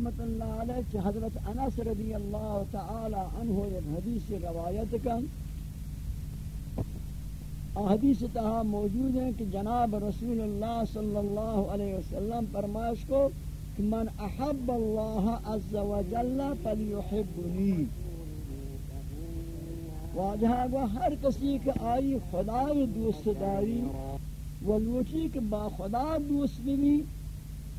رحمت اللہ علیہ چھ حضرت انس رضی اللہ تعالی عنہ ایک حدیث روایت کن۔ حدیث تہا موجود ہے کہ جناب رسول اللہ صلی اللہ علیہ وسلم فرمائش کو کہ من احب اللہ عز و جل فلیحبنی۔ واجہا گو ہر کسی کہ آئی خدای دوست داری، ولوچی کہ با خدا دوست بھی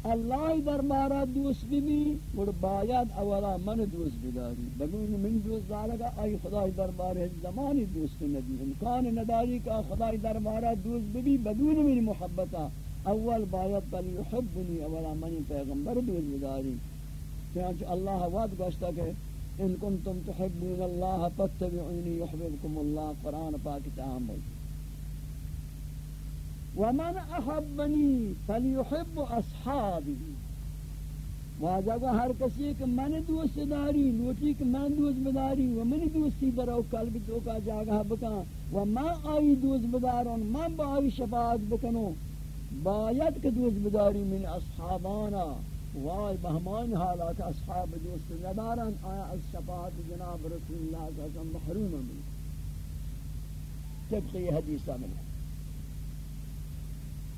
اللہ دربارہ دوست بھی مڑ باید اولا من دوست بداری. بگون من دوست دارگا، آئی خدای دربارہ زمانی دوست ندی امکان نداری کا خدای دربارہ دوست بھی بدون من محبتا. اول باید بل یحبنی اولا من پیغمبر دوست بداری. چنانچہ اللہ وعد گوشتا کہ، ان کنتم تحبون اللہ، فاتبعونی یحببکم اللہ، قرآن پاک تعامل ومن احبنی فلیحب اصحابی واجہ ہر کسی کہ من دوست داری، لوٹی کہ من دوست بداری و من دوستی برو قلب تو کا جاگہ بکا و من آئی دوست بدارون من با آئی شفاعت بکنو باید کہ دوست بداری من اصحابانا وای بہمان حالات اصحاب دوست ندارن، آیا از شفاعت جناب رسول اللہ صلی اللہ علیہ وسلم محروم من طبق یہ حدیثہ ملے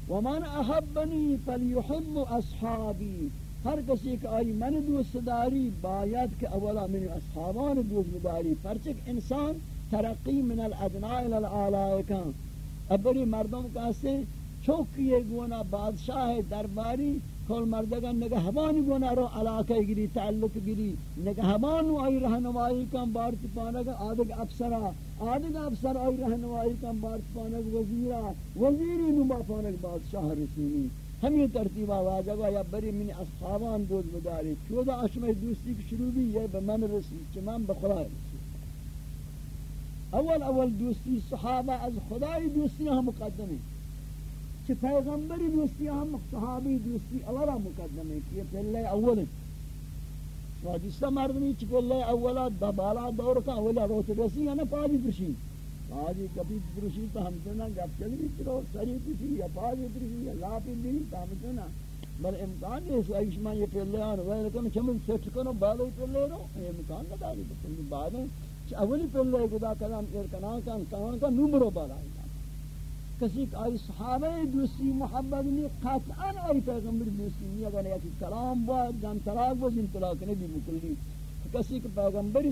ومن احبنی فلیحب اصحابی ہر کسی کہ آئی من دوست داری، باید کہ اولا من اصحابان دوست داری۔ پرچک انسان ترقی من الادناء الالعالی کان ابری مردم کہتے چوکی گونا بادشاہ درباری کل مردگان نگہبانی گونا رو علاقہ گری، تعلق گری نگہبانو آئی رہنمائی کم بارت پانگا، آدھگ افسرہ آدھگ افسر آئی رہنمائی کم بارت پانگا وزیرہ وزیری نما پانگ بادشاہ رسیمی۔ ہمیں ترتیبہ واجگا یا بری من اصحابان دود مداری۔ چودہ اشمہ دوستی کی شروع بھی یہ بمن رسی چمان بخدا رسی۔ اول اول دوستی، صحابہ از خدای دوستی ہم مقدمی۔ کہ پیغمبری دوستی، ہم صحابی دوستی اولا مقدم ہے کہ پہلے اول ہے واجستا مردمی چی پہلے اولا دبالا دور کا اولا روت رسی یا نا پاجی پرشی۔ پاجی کبھی پرشی تو ہم سنا گپ چلی چلو، سری پرشی یا پاجی پرشی یا لاپی بھی تو ہم سنا بل امکان ہے اس ایشما یہ پہلے آن وہ لیکن چمن سیٹ کنو بالو پہلے رو یہ امکان نہ داری تو بعد اولی پہلے خدا کلام ارکنا کان کان کا نمبر بالا کسی کہ آئی صحابہ دوستی محبت نہیں، قطعا آئی پیغمبر دوستی نہیں، اگر یکی کلام با جان طلاق با جن طلاق نہیں، بھی مکلی کسی کہ پیغمبر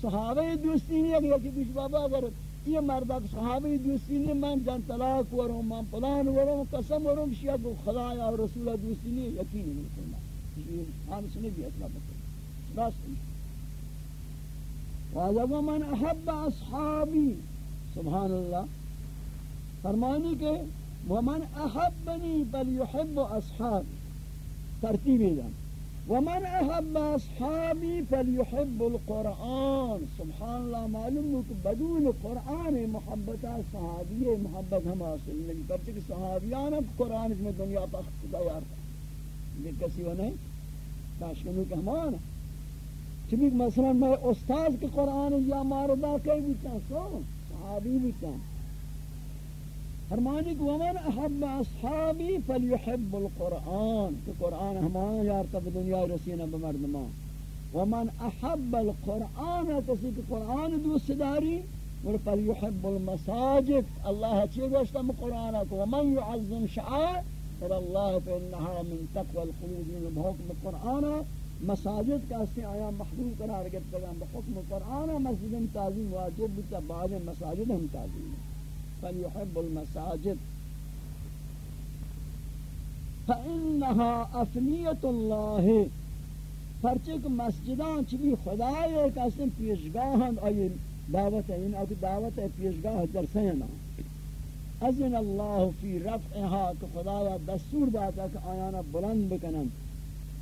صحابہ دوستی نہیں، اگر یکی بیش بابا، اگر یہ مردہ صحابہ دوستی نہیں من جان طلاق وروں من پلان وروں، قسم وروں، شیعہ کو خدا یا رسول دوستی نہیں، یقین نہیں کرنا. ہم سنے بھی اطلاع بکر. راست نہیں وَعَلَوَ مَنْ أَحَبَّ أَصْحَابِي سبحان اللہ. فرمانی کہ ومن احبنی بل یحب اصحابی ترتیبی دن ومن احب اصحابی فلیحب القرآن۔ سبحان اللہ، معلوم ہو کہ بدون قرآن محبت صحابی محبت ہم حاصل نہیں۔ کرتے کہ صحابیان اب قرآن میں دنیا پر خدا یار یہ کسی ہو نہیں۔ تاشکنو کہ ہمانا چبک مثلا میں استاذ کے قرآن یا ماردہ کئی بھی کہاں سو صحابی بھی کہاں فرمانی کہ ومن احب اصحابی فلیحب القرآن کہ قرآن ہمان یارتا دنیا رسینا بمردمان ومن احب القرآن کسی کہ قرآن دوست داری فلیحب المساجد۔ اللہ چی گوشتا میں قرآن کو ومن يعظم شعائر فالله فإنها من تقوى القلوب من بحکم قرآن مساجد کا سے آیا محبوب قرار گرتا بحکم قرآن مسجد تعظیم، واجب بتا بعد مساجد ہم تعظیم۔ فليحب المساجد. فإنها أفنية الله. پرچک مسجدان چبی خدای ایک اسن پیشگاہن آئی دعوت ہے ان دعوت ہے پیشگاہ درسینا اذن اللہ فی رفعها کہ خدایا دستور داتا کہ آیانا بلند بکنن.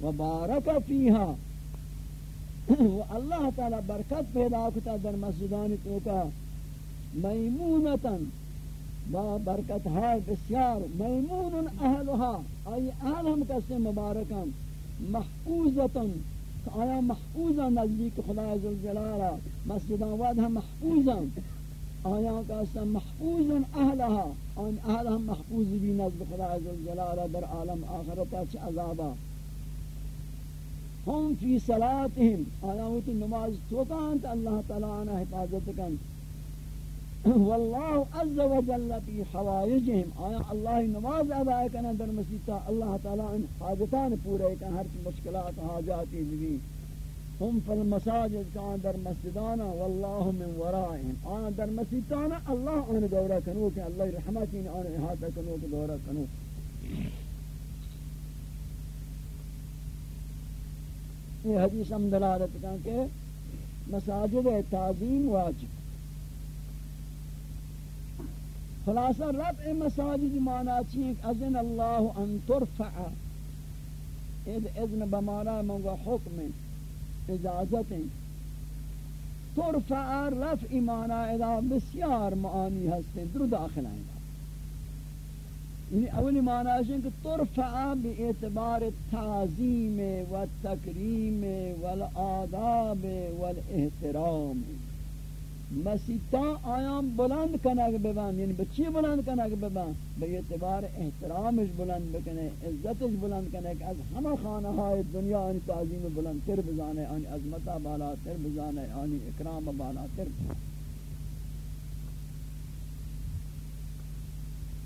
و بارک فیها و اللہ تعالی برکت پیدا کتا در مسجدان تو کا. میمونتن با برکت های بسیار میمون اهلها ای اهل هم کسی مبارکان محفوظتن آیا محفوظا نزدیک خدا عزوجلالا مسجد آباد هم محفوظا۔ آیا کسی محفوظا اهلها آن اهل هم محفوظ بی نزد خدا عزوجلالا در عالم آخرتا چه عذابا ہم فی صلاتهم آیا ہوتی نماز توکانت اللہ تعالی عنہ حفاظت کن واللہ عز و جل فی حوائجهم آیا اللہ نماز ادا کرنا در مسجد اللہ تعالی ان حاجتان پورے کن، ہر مشکلات حاجاتی بھی۔ ہم فی المساجد کان در مسجدانا واللہ من ورائهم آنا در مسجدانا اللہ آن دورہ کنو کہ اللہ رحمتی آن احاطہ کنو کہ دورہ کنو۔ یہ حدیث ہم دلالت کہاں کہ مساجد تعظیم واجب۔ خلاصہ رفع مساجد مانا چیئے أذن اللہ أن ترفع. إذن بمانا منگا حکم اجازت ترفع رفع مانا إذا بسیار معانی ہستے در داخل آئیں یعنی اولی معنی ہے کہ ترفع بی اعتبار تعظیم و تکریم والآداب والاحترام مسیطا آیام بلند کنگ ببن یعنی بچی بلند کنگ ببن بی اعتبار احترامش بلند بکنے، عزتش بلند کنگ از ہمہ خانہ های دنیا آنی تعظیم بلند تر بزانے، آنی عظمتہ بالا تر بزانے، آنی اکرام بالا تر.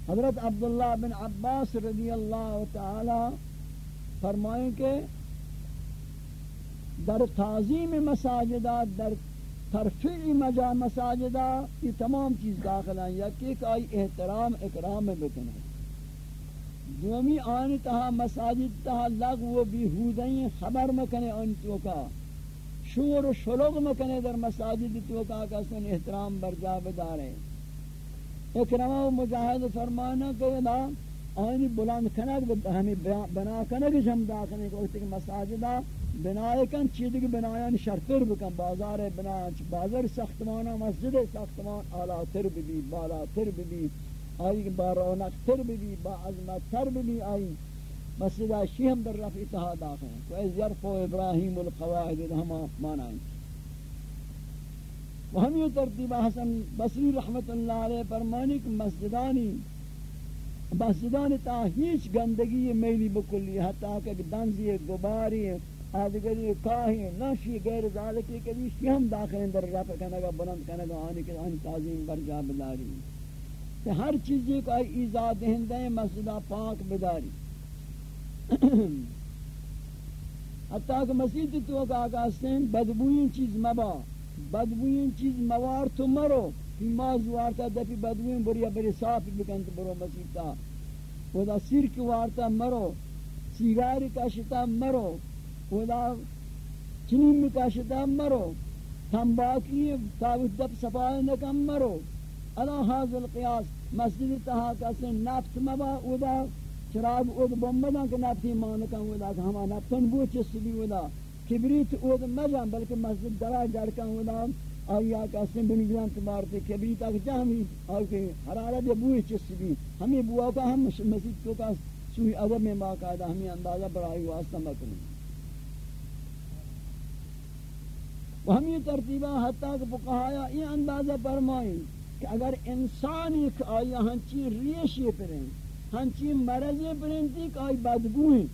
حضرت عبداللہ بن عباس رضی اللہ تعالی فرمائیں کہ در تعظیم مساجدہ در ترفیع مجا مساجدہ یہ تمام چیز داخل ہیں، یا کہ آئی احترام، اکرام بکنے دومی آنی تہا مساجد تہا لغو بیہودیں خبر مکنے ان تو کا شور و شلوغ مکنے در مساجد تو کا کسن احترام برجا بدارے۔ اکرمہ و مجاہد فرمانا کہ لا آئینی بلند کنک ہمیں بنا کنک جم داخلے کہ مساجدہ بنائے کن چیدی کی بنایان شرطر بکن. بازار بنایان بازار سختمانا مسجد سختمان آلا تر بی بالا تر بی آئی با رونق تر بی با عظمت تر بی آئی مسجدہ شیہم در رفع اتحاد آخر ہیں تو از یرفو ابراہیم القواعد ہما مانائیں و ہم یہ ترتیبہ حسن بصری رحمت اللہ علیہ فرمانی کہ مسجدانی مسجدانی تا ہیچ گندگی میلی بکلی، حتی کہ دنزی گباری آدگری کاہی نشی غیر ذالکی کبھی شیم داخل اندر رفع کنگا بلند کنگا آنی کہ آنی تعظیم برجا بداری۔ کہ ہر چیزی کو آئی ایزا دہندے مسجدہ پاک بداری۔ حتی کہ مسجد تو کا آگاہ سے بدبوین چیز مبا۔ بدبوین چیز موار تو مرو۔ ماز وارتا دفی بدبوین بریا بری صاف بکن تو برو مسیحتا ودا سرک وارتا مرو سیگاری کاشتا مرو۔ ودا چنین کاشتا مرو، تنباکی تاوت دب صفای نکم مرو. الا حاضر قیاس مسجد تہا کسی نفت مبا ودا، چراغ ود بمدن کہ نفتی مانکن ودا، کہ ہما نفتن بو چسلی ودا. کبریت اود مجان بلکہ مسجد درا جڑکا ہونا آیا کا سن بن گران تمارتے کبریت اگ جامی اور کہ حرارت یا بوئی چس بھی ہمیں بوا کا ہم مسجد کو کا سوئی ادب میں باقاعدہ، ہمیں اندازہ بڑھائی واسطہ مکنی و ہم یہ ترتیبہ حتیٰ کہ فقہایا یہ اندازہ فرمائیں کہ اگر انسان ایک آیا ہنچی ریشی پریں ہنچی مرضی پریں تھی کہ آئی بدبو ہیں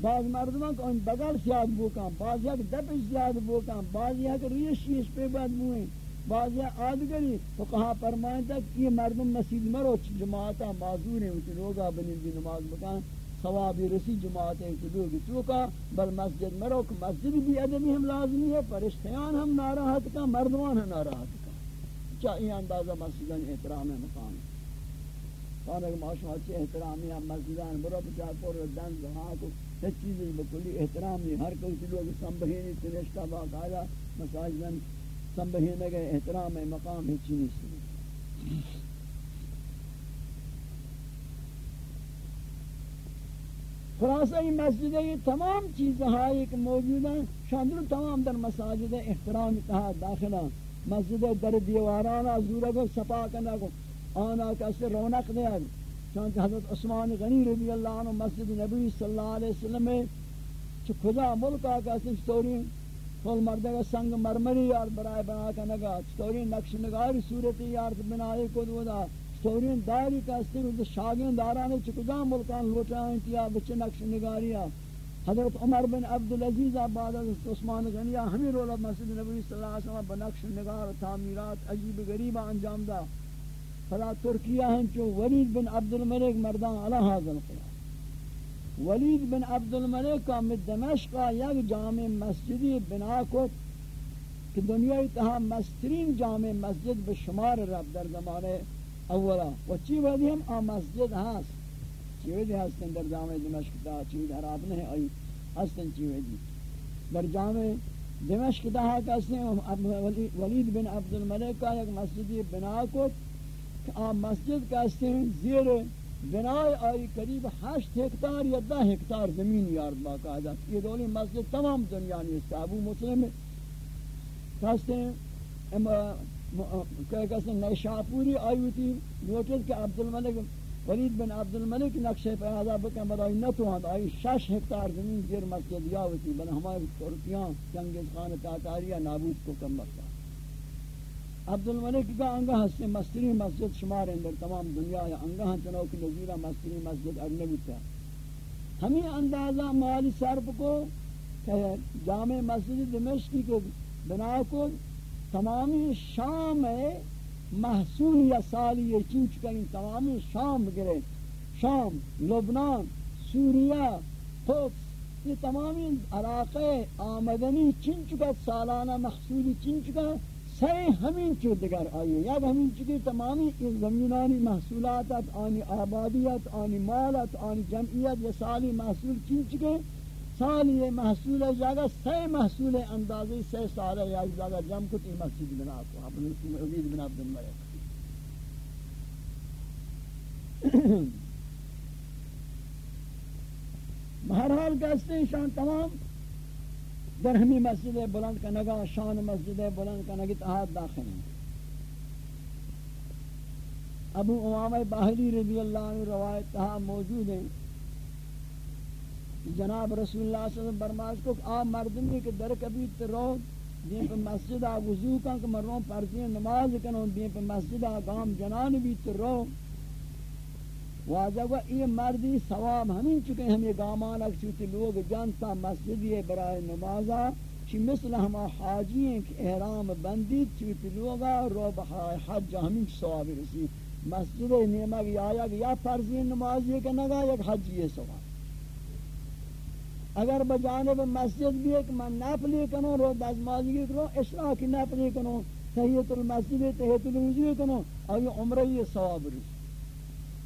بعض مردمان کو ان بغل زیاد بوکاں بعض یک دپش زیاد بوکاں بعض یک ریش شیش پہ بدبوئیں۔ بعض یک آدگری تو کہا فرمائیں تک یہ مردم مسجد مرو جماعتا معذور ہیں اچھ لوگا بنندی جی نماز بکان ثوابی رسی جماعت ہے کہ لوگ چوکا، بل مسجد مرو کہ مسجد بھی ادبی ہم لازمی ہے پرشتیان ہم ناراحت کا، مردمان ہم ناراحت کا۔ چاہیے اندازہ مسجدان احترام مقام۔ ہے کہ معاشمہ اچھے احترامی ہم مسجدان برو بچا پر دن زہاں کو ہیچ چیز بکلی احترام نہیں ہر کوئی لوگ سنبہینی تنشتہ باقاعدہ مساجدن سنبہینے گئے احترام مقام ہی ہیچ نہیں۔ خلاصہ یہ مسجد یہ تمام چیزیں ہیں کہ موجود ہیں شاندر تمام در مساجد احترام اتحاد داخلہ مسجد در دیوارانا زورہ کو سپا کرنا کو آنا کسی رونق دیا چونکہ حضرت عثمان غنی رضی اللہ عنہ مسجد نبی صلی اللہ علیہ وسلم میں چھ کھجا ملک آکا سنچتوری کھول مردہ کا سنگ مرمری یار برائے بنا کا نگا چطوری نقش نگاری صورتی یار بنائی کو دو دا داری کا استر شاگین دارانے چھ کھجا ملکان لوٹائیں کیا بچے نقش نگاریا حضرت عمر بن عبدالعزیز بعد از عثمان غنیہ ہمیں رولا مسجد نبی صلی اللہ علیہ وسلم بنقش نگار تعمیرات عجیب غریب انجام دا فلا ترکیہ ہیں چو ولید بن عبد الملک مردان علی حاضر خدا ولید بن عبد الملک کا مد دمشق یک جامع مسجدی بنا کو کہ دنیا تہا مسترین جامع مسجد بشمار رب در زمانے اولا. و چی ودی ہم؟ آ مسجد ہاست چیوی ہستن در جامع دمشق دا؟ چیوی در آپ نہیں آئی ہستن چیوی دی در جامع دمشق دا کسی ولید بن عبد الملک کا ایک مسجدی بنا کو آ مسجد کسی زیر بنای آئی قریب ہشت ہکتار یا دہ ہکتار زمین یارد باقاعدہ یہ دولی مسجد تمام دنیا نیست. ابو مسلم کہتے ہیں کہتے ہیں نیشاپوری آئی ہوتی نوٹس کہ عبدالملک ولید بن عبد الملک نقشے پہ آزا بکن برائی نتوان آئی شش ہکتار زمین زیر مسجد یاوتی بل ہمارے ترکیاں چنگیز خان تاتاریہ نابود کو کم بکتا عبد الملک کا انگا ہستے مستری مسجد شمار اندر تمام دنیا ہے انگا ہنچنو کی نظیرہ مستری مسجد اجنبی تھا۔ ہمیں اندازہ مالی صرف کو کہ جامع مسجد دمشقی کو بنا کو تمامی شام محصول یا سالی یہ چوچ کریں تمامی شام گرے۔ شام، لبنان، سوریہ، قدس، یہ تمامی علاقے آمدنی چن چکا، سالانہ محصولی چن چکا۔ سہی ہمیں چو دگر آئیے۔ یا ہمیں چکی تمامی اس زمینانی محصولات، آنی آبادیت، آنی مالت، آنی جمعیت یا سالی محصول چن چکے۔ سالی یہ محصول جاگا سی محصول اندازی سی سالہ یا جاگا جم کو کتی مسجد بنا کو اپنے عزیز بن عبد الملک بہرحال کہتے ہیں شان تمام در ہمی مسجد بلند کا نگا شان مسجد بلند کا نگی تحاد داخل ہیں ابو امام باہری رضی اللہ عنہ روایت تہا موجود ہیں۔ جناب رسول اللہ صلی اللہ علیہ وسلم برماز کو آ مردمی کے در کبھی ترو دین پہ مسجد آ وضو کن کہ مروں پرزی نماز کنوں دین پہ مسجد آ گام جنان بھی ترو واجہ وہ یہ مردی ثواب ہمیں چکے، ہم یہ گامان اک چوتی لوگ جانتا مسجد یہ برائے نمازا چی مثل ہما حاجی ہیں کہ احرام بندی چوتی لوگا رو بخائے حج ہمیں ثواب رسی مسجد نیمہ یا یا فرضی نماز یہ کنگا یا حج یہ ثواب۔ اگر بجانب مسجد بھی ایک من نفلی کنو رو دزمازی کنو اشراح کی نفلی کنو تحییت المسجد تحییت الوزی کنو اور یہ عمرہ یہ ثواب رسی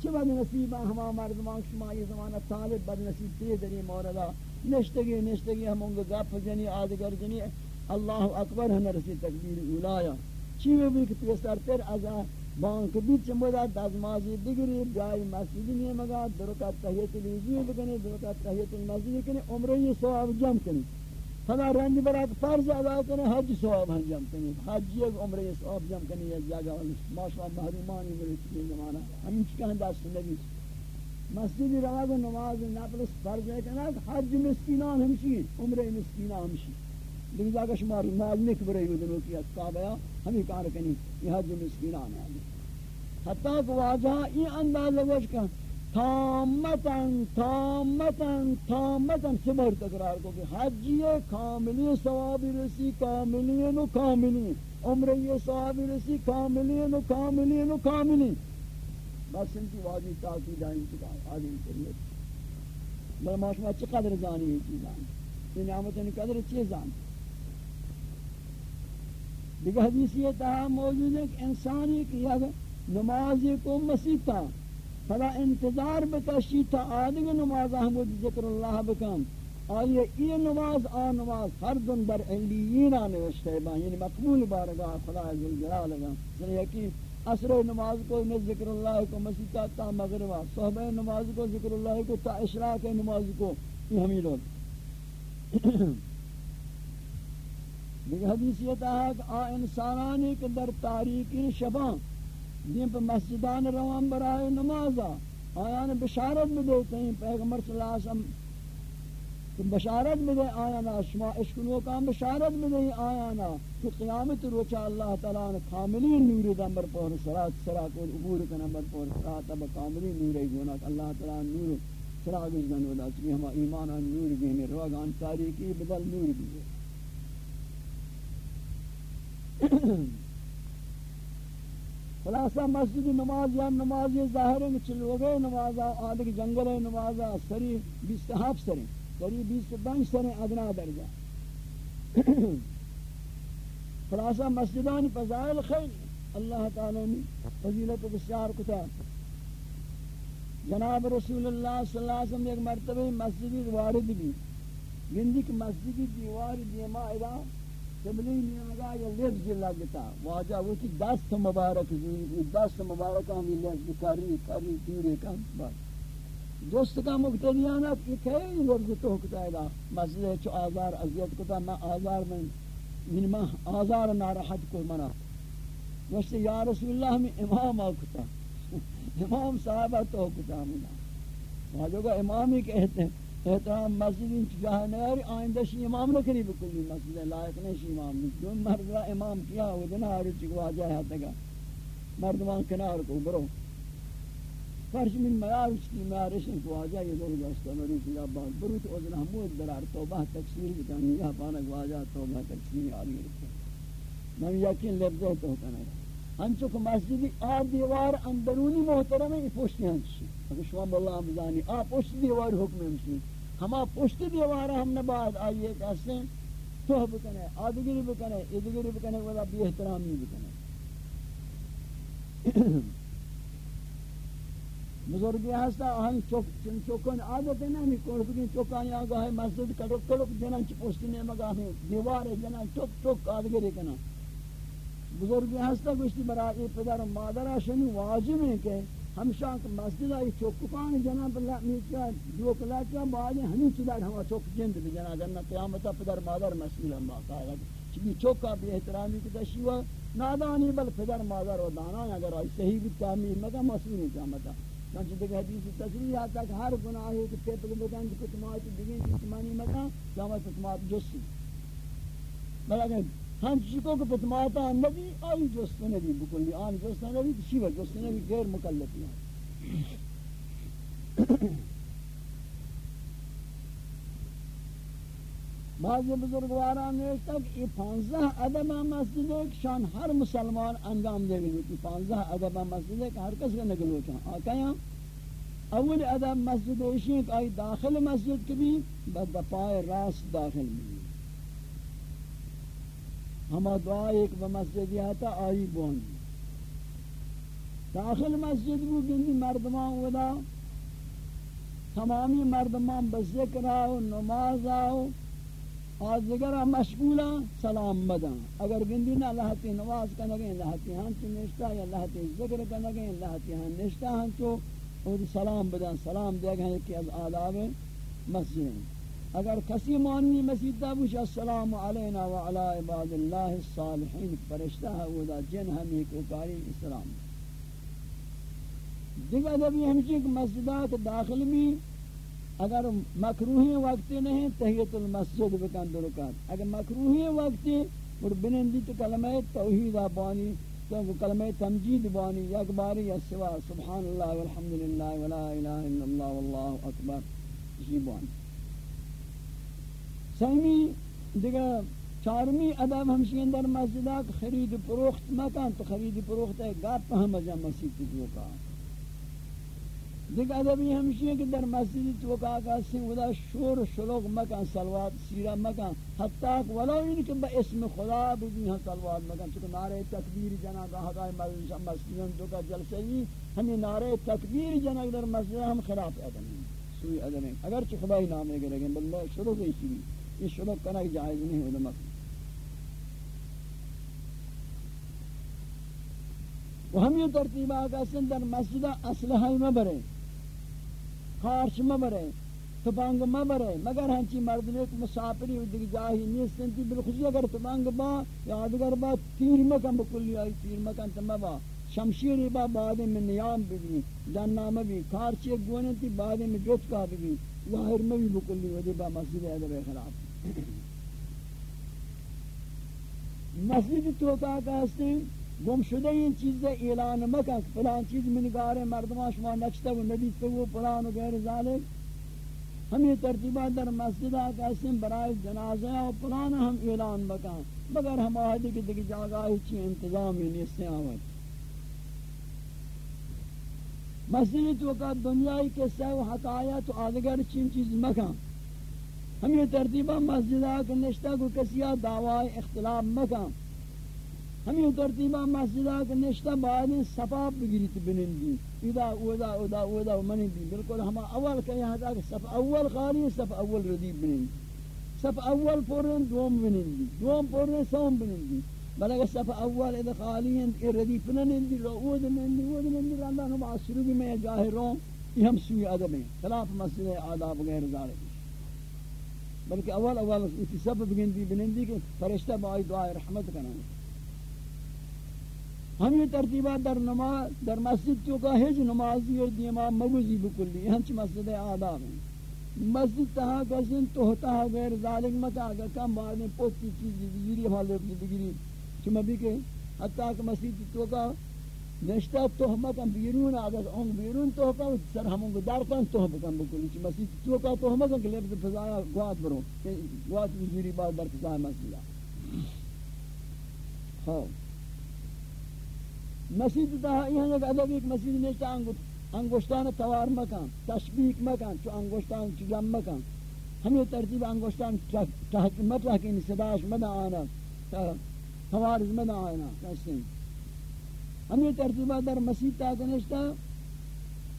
چھ بد نصیبہ ہما مردمان شما یہ زمانہ طالب بد نصیب تے دری موردہ نشتگی نشتگی ہم انگو گپ جنی، آدگر جنی. اللہ اکبر ہم رسی تکبیر اولایا چیوے بھی کہ پیسر تر ازا بانک بیچ مدد دازمازی بگری جای مسجدی نہیں مگا درکت تحییت الوزی بکنی، درکت تحییت المسجد کنی عمری ثواب جمع کنی. فلا رنج برات فرض ادا کنی، حج ثواب ہم جمع کنی. حج یک عمری ثواب جمع کنی، یک جگہ ماشاء محرومانی مرسی زمانہ. ہم چکہ دست نبی مسجد رواز نماز نفل فرض ہے کہ حج مسکینان ہمشی، عمرے مسکینان ہمشی. لیکن جاگہ شمار مال نک برئی ودنو کی اتقابیا ہمیں کار کنی، یہ حج مسکینان ہے حتیٰ کہ واجہ یہ انداز لگوش کا تامتاً تامتاً تامتاً سبر تقرار کو کہ حجی کاملی ثوابی رسی کاملین و کاملین عمری ثوابی رسی کاملین و کاملین و کاملین بس انتی واجی تاکید آئین چکا آدم کریت بل ماشما چقدر زانی ہے چیزان یہ نعمتیں قدر چیزان دیکھ حدیث یہ تہا موجود ہے کہ انسانی کی نمازی کو مسیطا، فلا انتظار بکشی تا آدھگ نماز احمد ذکر اللہ بکن آئیے یہ نماز، آ نماز ہر دن بر علیین آنے وشتے با یعنی مقبول بارگاہ خدا عزیزالجلال لگا یعنی کہ عصر نماز کو ذکر اللہ کو مسیطا، تا مغربہ صحبہ نماز کو ذکر اللہ کو، تا اشراق نماز کو، یہ ہمیں لوگ۔ دیکھ حدیث یہ ہے کہ آ انسانانی کے در تاریکی شبان دین پر مسجدان روان برائے نمازا آیان بشارت میں دیتے ہیں پیغمبر صلی اللہ علیہ وسلم بشارت میں دے آیانا شما اشکنو کام بشارت میں دے آیانا کہ قیامت روچا اللہ تعالیٰ نے کاملی نور دنبر پور سرات سرات و عبور کا نمبر پور سرات اب کاملی نور گونا اللہ تعالیٰ نور چراغ جن ودا چکی ہم ایمان ان نور بھی ہمیں روگان تاریکی بدل نور بھی خلاصہ مسجد نماز یا نماز ظاہر ہے کہ لوگے نماز آدھے جنگل ہے، نماز سری بیس ہاف سریں سری بیس بنج سریں ادنا درجہ۔ خلاصہ مسجدان فضائل خیل اللہ تعالی نے فضیلت بسیار کتا۔ جناب رسول اللہ صلی اللہ علیہ وسلم ایک مرتبہ مسجدی وارد بھی یعنی گندی کی مسجدی دیوار دیما ادا قبلی نیاگا یا لفظ لگتا واجہ وہ کی دست مبارک زوری دست مبارک ہم یہ لفظ کری کری دیرے کم بات دوست کا مقتدیانا یہ کئی لفظ تو کتا ادا مسجد چو آزار عذیت کتا میں آزار میں من ما آزار ناراحت کو منا وشتے یا رسول اللہ ہمیں امام آکتا امام صاحبہ تو کتا منا واجہ کا امام ہی کہتے ہیں احترام مسجد ان جہاں نگاری آئندہ شی امام نہ کنی بکلی مسجد لائق نہیں شی امام نہیں جو مردہ امام کیا ہو دنا آرہی چکو آجا ہے تگا مردمان کنار کو برو فرش من میار اچکی میارشن کو آجا یہ دور جاستا مری کیا بات برو تو ادنا حمود درار توبہ تکسیر بکانی یا پانک واجا توبہ تکسیر آلی رکھا من یقین لفظہ تو کنا ہنچو کہ مسجدی آ دیوار اندرونی محترم ہے یہ پوشتی ہنچی اگر شما باللہ بزانی آ پوشتی دیوار حکم ہمشی ہما پشت دیوارا ہم نے بعد آئیے کہتے ہیں توہ بکنے، آدگری بکنے، ادگری بکنے، ولا بھی احترامی بکنے۔ بزرگی ہستا آہن چوک چن چوکن عادت ہے نا ہمیں کوڑ چوکانی آگاہ ہے، مسجد کڑک کڑک جنان چی پشتی نے مگا ہمیں دیوار ہے جنان چوک چوک آدگری کنا۔ بزرگی ہستا گوشتی برای پدر مادر آشنی واجب ہے کہ ہمشاہ مسجد آئی چوکپان جناب اللہ میچا جو کلا کیا بعد ہمیں چدار ہوا چوک جند بھی جناب جنہ قیامتا پدر مادر مسئول ہم باقا ہے۔ چبی چوکا بھی احترامی کی تشیوہ نادانی بل پدر مادر و دانا اگر آئی صحیح بھی تعمیر مگا مسئول نہیں قیامتا چنانچہ دیکھ حدیث تصریح آتا کہ ہر گناہ ہے کہ پیپل بکن کہ تمہاری دیگیں تمہانی مگا قیامت تمہاری جسی بل اگر ہم جی چکو کہ پتماتا نبی، آئی جست نبی بکلی، آن جست نبی شیوہ جست نبی غیر مکلفی ہیں۔ بعض بزرگواران نوشتا کہ یہ پانزہ ادبہ مسجد ہے کہ شان ہر مسلمان انجام دے گئی کہ پانزہ ادبہ مسجد ہے کہ ہر کس کا نگلو چاہاں آکا یہاں اول ادب مسجد ہے کہ آئی داخل مسجد کبھی بدپائے راست داخل بھی۔ ہما دعا ایک بمسجد آتا آئی بون داخل مسجد بو گندی مردمان ودا. تمامی مردمان بذکر آو نماز آو آزگر مشغولا سلام بدن. اگر گندی نہ لہتی نماز کا نگیں لہتی ہن تو نشتا یا لہتی ذکر کا نگیں لہتی ہن نشتا ہن تو سلام بدن، سلام دے گئے کہ از آداب مسجد. اگر کسی مانی مسجد بوش السلام علینا و علی عباد اللہ الصالحین، فرشتہ ہے وہ دا جن ہمیں کو کاری اسلام. دیگر جب یہ ہمشی کہ مسجدات داخل میں اگر مکروہی وقت نہیں، تحیت المسجد بکن درکات اگر مکروہی وقت، اور بنندی تو کلمہ توحید بانی، تو کلمہ تمجید بانی، یک باری یا سوا، سبحان اللہ والحمدللہ ولا الہ الا اللہ، واللہ اکبر اسی بانی. سیمی دیگه چارمی ادب ہمشی اندر مسجدہ خرید پروخت مکان تو خرید پروخت ہے گاپ ہم جا مسجد تو کا دیگه ادبی ہمشی ہے کہ در مسجد تو کا کا ودا شور شلوغ مکان صلوات سیرہ مکان حتی ولو ان کہ با اسم خدا بھی ہاں صلوات مکان چونکہ نعرہ تکبیر جنا کا ہدای مسجد تو کا جلسے ہمیں نعرہ تکبیر جنا در مسجد ہم خلاف ادب سوئی ادب اگر چ خدای نامے گے لیکن بالله شروع سے اسی یہ شروع کرنا جائز نہیں ہو دمک وہ ہم یہ ترتیب آگا سندر مسجدہ اسلحہ مبرے خارش مبرے تبانگ مبرے مگر ہنچی مردنے کو مسافری و دیکھ جاہی نیستن تی بالخصوص اگر تبانگ با یا ادگر با، تیر مکن بکلی آئی، تیر مکن تمبا شمشیر با، بعد میں نیام بھی جنامہ بھی کارچی گونے تی بعد میں جوت کا بھی ظاہر میں بھی بکلی و دیبا مسجد ادب خلاف۔ مسجد تو کا کہتے گم شدہ این چیز اعلان مکن فلان چیز منگار مردمان شما نچتا و ندیتا و پلان و غیر ذالک ہم یہ ترتیبہ در مسجدہ کیسے برائے جنازہ و پلان ہم اعلان بکان مگر ہم آہدی کی دیکھ جاگاہ چی انتظامی نیستے آوت مسجد تو دنیای کے سہ حقایت و آدگر چین چیز مکان ہم یہ ترتیبہ مسجدہ کے نشتہ کو کسیا دعوی اختلاف مکان۔ ہم یہ ترتیبہ مسجدہ کے نشتہ بعد صفا بگیری تو بنندی ادا ادا ادا ادا منندی بالکل ہم اول کہ یہاں تک صف اول خالی، صف اول ردی بنندی صف اول پورن دوم بنندی دوم پورن سوم بنندی بل اگر صف اول اذا خالی ہیں کہ ردی بنندی رو اود بنندی اود بنندی لاندہ ہم آسرو بھی میں ظاہروں یہ ہم سوی ادب ہیں۔ خلاف مسجد آداب غیر ذالک۔ بلکہ اول اول اسی سبب گندی بنندی کہ فرشتہ بائی دعا رحمت کرنا ہم یہ ترتیبات در نماز، در مسجد تو کا ہے جو نمازی اور دیما مبوزی بکلی ہم چھ مسجد آداب ہیں۔ مسجد تہا کسن تو ہوتا ہے غیر ذالک مکہ، اگر کم بعد میں پوتی چیزی دیگری، حالت دیگری۔ چھ مبی کہ حتیٰ کہ مسجد تو کا نشتا تهمه کن بیرون عادت اون بیرون تهمه سر همون کو دار کن تهمه کن بکنی چی مسجد تو کا تهمه کن که لبس فضایا گوات برو. گوات وزیری بعد در فضای مسجد ها مسجد تا یہ ہے کہ ادب ایک مسجد نشتا انگشتان توار مکان تشبیک مکان چو انگشتان چو جم مکان ہم ترتیب انگشتان تحکمت رکھیں صداش مدہ آنا توارز مدہ آنا کیسے ہمیں ترتیبہ در مسیح تا کنشتا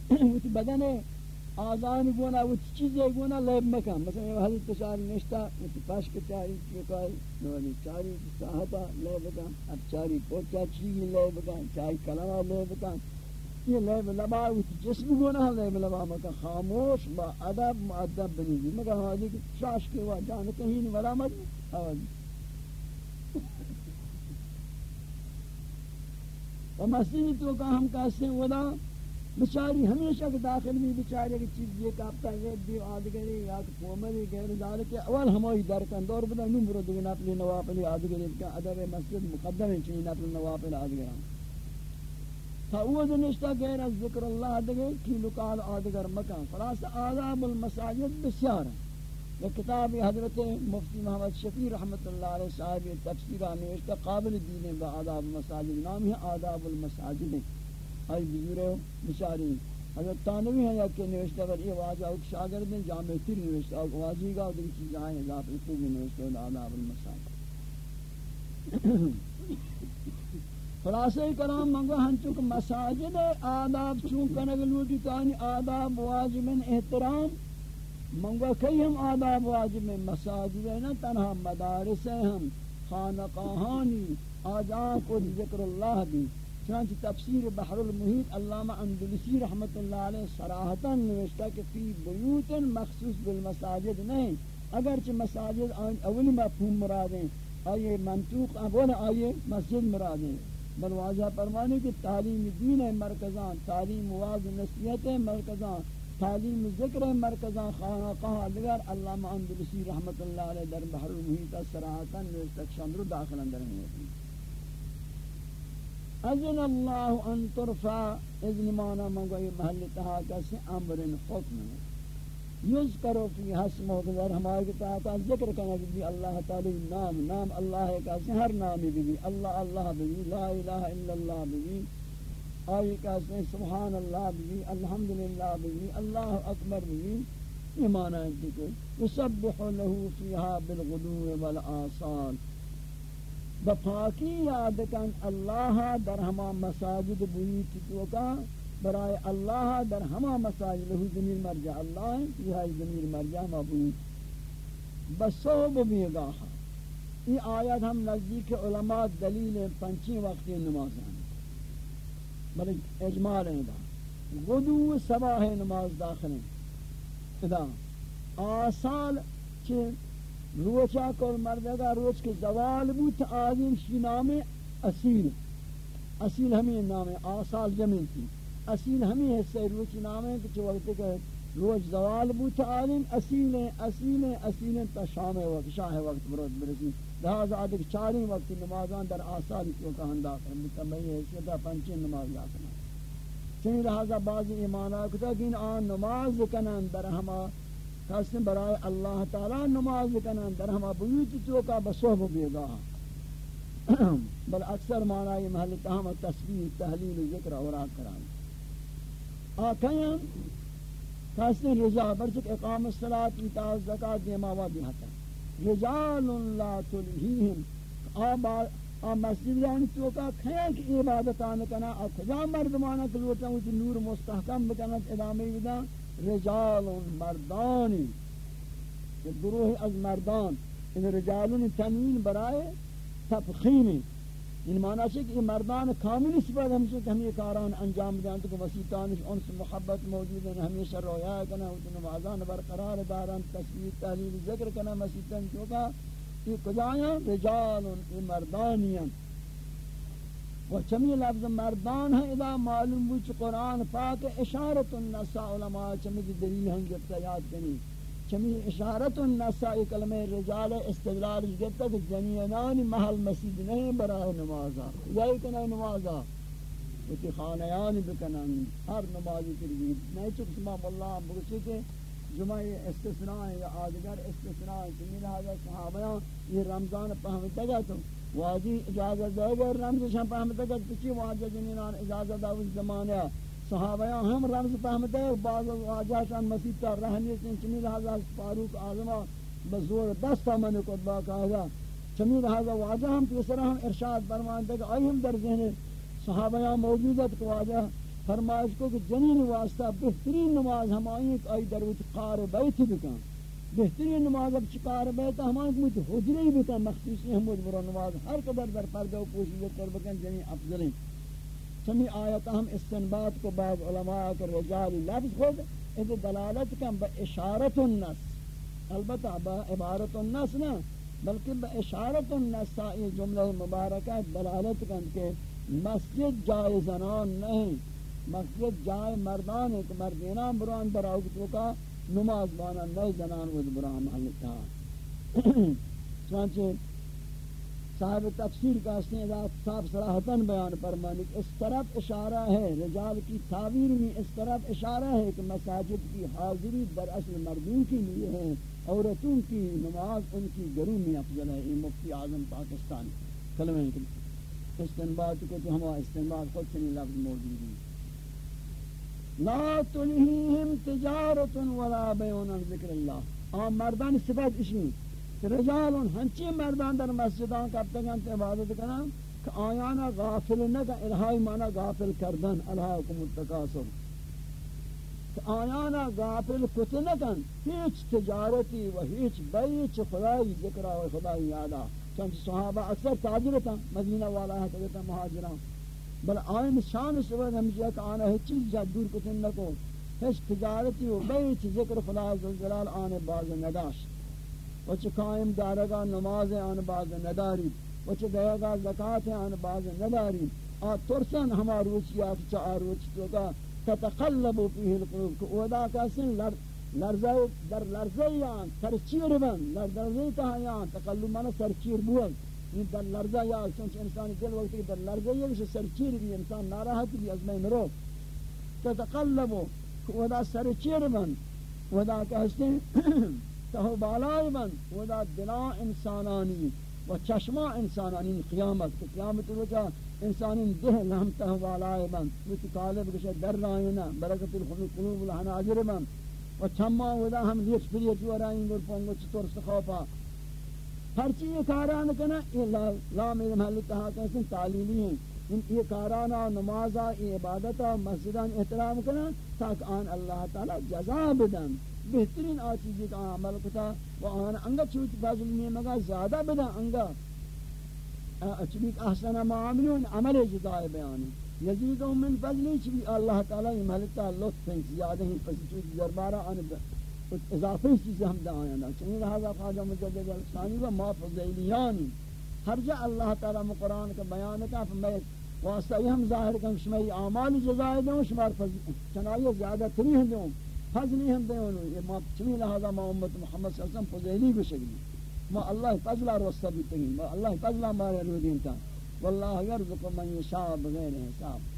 وہ بدن آزان گونا وہ چیزیں گونا لیب مکان۔ مثلا یہ حضرت تشاری نشتا وہ پاشک چاری چکائی نوالی چاری ساہتا لیب مکان، اب چاری پوچا چیزی لیب مکان، چاری کلمہ لیب مکان۔ یہ لیب لبا، وہ جسم گونا لیب لبا مکان۔ خاموش با ادب معدب بنیدی۔ مگر حاضر شاش کے وہاں جانے کہیں نہیں ولامت آوازی و مسجد تو کا ہم کہتے ہیں ودا بچاری ہمیشہ کے داخل بھی بچاری کی چیز یہ کہتا ہے دی آدگری یا کہ پومری غیر ذالک اول ہمائی در کن دور بدا نو مرو دیگه نفلی نوافلی آدگری کا ادب مسجد مقدم ہے، چنین نفل نوافل آدگران تا او دنشتا غیر از ذکر اللہ دیگه کی لکال آدگر مکان خلاص آداب المساجد بسیار ہیں۔ یہ کتاب حضرت مفتی محمد شفیع رحمت اللہ علیہ صاحب تفسیر نوشتہ قابل دین با آداب مساجد، نام ہے آداب المساجد آئی بزرگ مشاری حضرت تانوی ہے یا کہ نوشتہ پر یہ واجہ ایک شاگرد ہیں، جامع تیر نوشتہ اور واجی گا اور چیز آئیں اضافہ خوبی نوشتہ آداب المساجد۔ خلاصہ کلام منگو ہن چک مساجد آداب چون کنگ لوٹی تانی آداب واجب احترام منگو کئی ہم آداب واجب مساجد ہے نا تنہا مدارس ہیں ہم، خانقاہانی آجان کو ذکر اللہ بھی چنانچہ تفسیر بحر المحیط علامہ اندلسی رحمت اللہ علیہ صراحتا نوشتا کہ فی بیوت مخصوص بالمساجد نہیں، اگرچہ مساجد اولی مفہوم مرادیں آئیے منطوق اول آئیے مسجد مرادیں بل واضح پرمانے کہ تعلیم دین مرکزان، تعلیم واضح نصیحت مرکزان۔ تعلیم ذکر مرکزان خانہ کہا دیگر علامہ اندلسی رحمت اللہ علیہ در بحر المحیط سراحتا نوستکشان رو داخل اندر ہوئی اذن اللہ ان ترفع، اذن مانا منگوئی محل تہا کسی امر حکم۔ یذکر فی حسم و قدر ہمارے کے تحت ذکر کرنا بھی اللہ تعالی نام نام اللہ کا ہر نام بھی، اللہ اللہ بھی، لا الہ الا اللہ بھی۔ آئی کہتے ہیں، سبحان اللہ بھی، الحمدللہ بھی، اللہ اکبر بھی، یہ معنی ہے کہ یسبح له فیہا بالغدو والآصال۔ بپاکی یاد کن، اللہ در ہما مساجد بویت تو کا، برائے اللہ در ہما مساجد له ضمیر مرجع، اللہ یہ ضمیر مرجع ما بویت بصوب بیگاہ۔ یہ آیات ہم نزدیک علماء دلیل پنچی وقتی نماز ہیں بل اجمال ہیں دا۔ غدو سباہ نماز داخل ہیں۔ ادا آسال چھے روچا کل مردگا روچ کے زوال بوت آدم شی نام اصیل اصیل ہمیں نام آسال جمین تھی اصیل ہمیں حصہ روچ نام ہے کہ وقت کہ روچ زوال بوت آدم اصیل ہیں اصیل ہیں اصیل ہیں، تا شام وقت، شاہ وقت برود برسی لہذا آدھے چاری وقت نمازان در آسان کیوں کہ ہم داخل ہیں؟ متمئی حیثیتہ پنچی نماز داخل ہیں۔ چنین لہذا بعضی ایمانا کتا کہ آن نماز کنن در ہما کسی برای اللہ تعالی نماز کنن در ہما بیوت تو کا بصحب بیگا بل اکثر معنی یہ محل تہم تسبیح، تحلیل ذکر اور کران۔ آکھیں کسی رجا برچک اقام الصلاة ایتاء الزکاة دیما وادی حتا رجال لا تلہیہم آبا مسجد یعنی تو کا کھیں کہ عبادت کنا اور کجا مردمانہ کلوٹا ہوتی نور مستحکم بکنت ادامه بدا رجال مردانی. کہ گروہ از مردان. ان رجال تنوین برائے تفخیم ان معنی ہے کہ مردان کامل صفات ہم سے ہم کاران انجام دیں تو وسیطانش انس محبت موجود ہے ہمیشہ رویا کنا ہوتی نمازان برقرار داران تسبیح تحلیل، ذکر کنا مسیطان جو کا یہ کجایا رجال مردانیاں و چمی لفظ مردان ہے ادا معلوم بود قرآن پاک اشارت النساء علماء، چمی دلیل ہم گفتا یاد کنی چمی اشارت النساء کلمہ رجال استدلال گفتا کہ جنینانی محل مسجد نہیں برای نمازا یہی کنا نمازا وتی خانیان بکنن، ہر نمازی کری نہیں چک سمام اللہ بگسی کہ جمعہ استثناء یا آدگر استثناء چمی لہذا صحابیان یہ رمضان پہمتا گا تو واجی اجازت دے گا رمز شان پہمتا کہ کچی واجہ جنینان اجازت دا اس زمانہ؟ صحابیان ہم رمز پہمتا ہے بعض واجہ شان مسیح تا رہنی سن چمی لہذا فاروق آزمہ بزور دستا من قدبہ کہا گا چمی لہذا واجہ ہم تیسرا ہم ارشاد فرمان دے گا آئی در ذہن صحابہ صحابیان موجودت کو واجہ فرمائش کو کہ جنین واسطہ بہترین نماز ہم آئیں کہ آئی در قار بیت بکن. بہترین نماز اب چکار بیتا ہمان کمیت حجری بیتا مخصوصی ہم مجھ برا نماز ہر قدر در پردہ و پوشیدت کر بکن جنی افضلیں چمی آیتا ہم استنباد کو بعض علماء کر رجال لفظ خود اس دلالت کم با اشارت النس. البتہ با عبارت النس نا بلکہ با اشارت النس سائی جملہ مبارکہ دلالت کم کہ مسجد جائے زنان نہیں، مسجد جائے مردان ایک مردینان بران در آگتو کا نماز بانا نئے زنان ود برام حلتا چنانچہ صاحب تفسیر کا اس نے صاحب صراحتاً بیان فرمانی اس طرف اشارہ ہے، رجال کی تعبیر میں اس طرف اشارہ ہے کہ مساجد کی حاضری در اصل مردوں کے لیے ہے، عورتوں کی نماز ان کی گرو میں افضل ہے، یہ مفتی اعظم پاکستان کلمہ استنباد کو تو ہمارا استنباد خود سے لفظ موجود ہے۔ لا تلہیہم تجارت ولا بیون ذکر اللہ۔ آن مردان صفت اشنی رجال ہنچی مردان در مسجدان کب تک عبادت کرنا کہ آیانا غافل نگا الہائی مانا غافل کردن الہاکم التکاسر آیانا غافل کت نکن ہیچ تجارتی و ہیچ بیچ خدای ذکر و خدای یادا چونچہ صحابہ اکثر تاجرتا مدینہ والا ہے تاجرتا مہاجران۔ بل آئین شان سبب ہمشیہ جی کہ آنا ہے چیز جا دور کتن نکو ہیچ تجارتی و بیچ ذکر خدا عزوجلال آنے باز نداش وچ قائم دارگا نماز آن باز نداری وچ گیا گا زکاة آن باز نداری آ ترسن ہما روچی آف چا روچ تو تتقلبو پیہ القلوب، کہ اودا کسن لرزے در لرزے یان سرچیر بن لرزے تہایان تقلب مانا سرچیر بوگ این در لرزه یا چون انسان دل وقتی در لرزه یا سرچیر بی، انسان ناراحت بی از میں مرو تتقلبو ودا سرچیر من ودا کہستے تہو بالای من ودا دلا انسانانی و چشما انسانانی قیامت، کہ قیامت وجہ انسانی دہل ہم تہو بالای من وچ قالب کشے در رائنا برکت القلوب الحناجر من. و چما ودا ہم لیس لیچ پریت ورائیں گر پونگو چطور سخوپا ہرچی یہ کاران کنا، یہ لا میرے محل کہا کہ تعلیمی ہیں. ان یہ کارانا، نمازا عبادتا، مسجدان احترام کنا، تاک آن اللہ تعالی جزا بدن. بہترین آچیزی کا عمل کتا و آن انگا چوت فضل نہیں مگا زیادہ بدن انگا اچھلیک احسن معاملون عمل جزائے بیانی یزیدهم من فضلی چلی اللہ تعالی یہ محل لطف ہیں، زیادہ ہیں، پس چوت دربارہ آن اضافی چیز ہم دا آیا نا۔ چنین لہذا خواجہ مجدد الثانی و ما فضیلیانی۔ ہر جا اللہ تعالی قرآن کا بیان کا میں واسطہ یہ ہم ظاہر کہ شمائی اعمال جزائے دوں، شمار چنائی زیادہ تری ہیں دوں فضلی ہم دے دوں یہ ما چنین لہذا ما امت محمد صلی اللہ علیہ وسلم فضیلی کو شکلی ما اللہ فضلہ رسطہ بھی تگی ما اللہ فضلہ مارے رو دین تا واللہ یرزق من یشاء بغیر حساب۔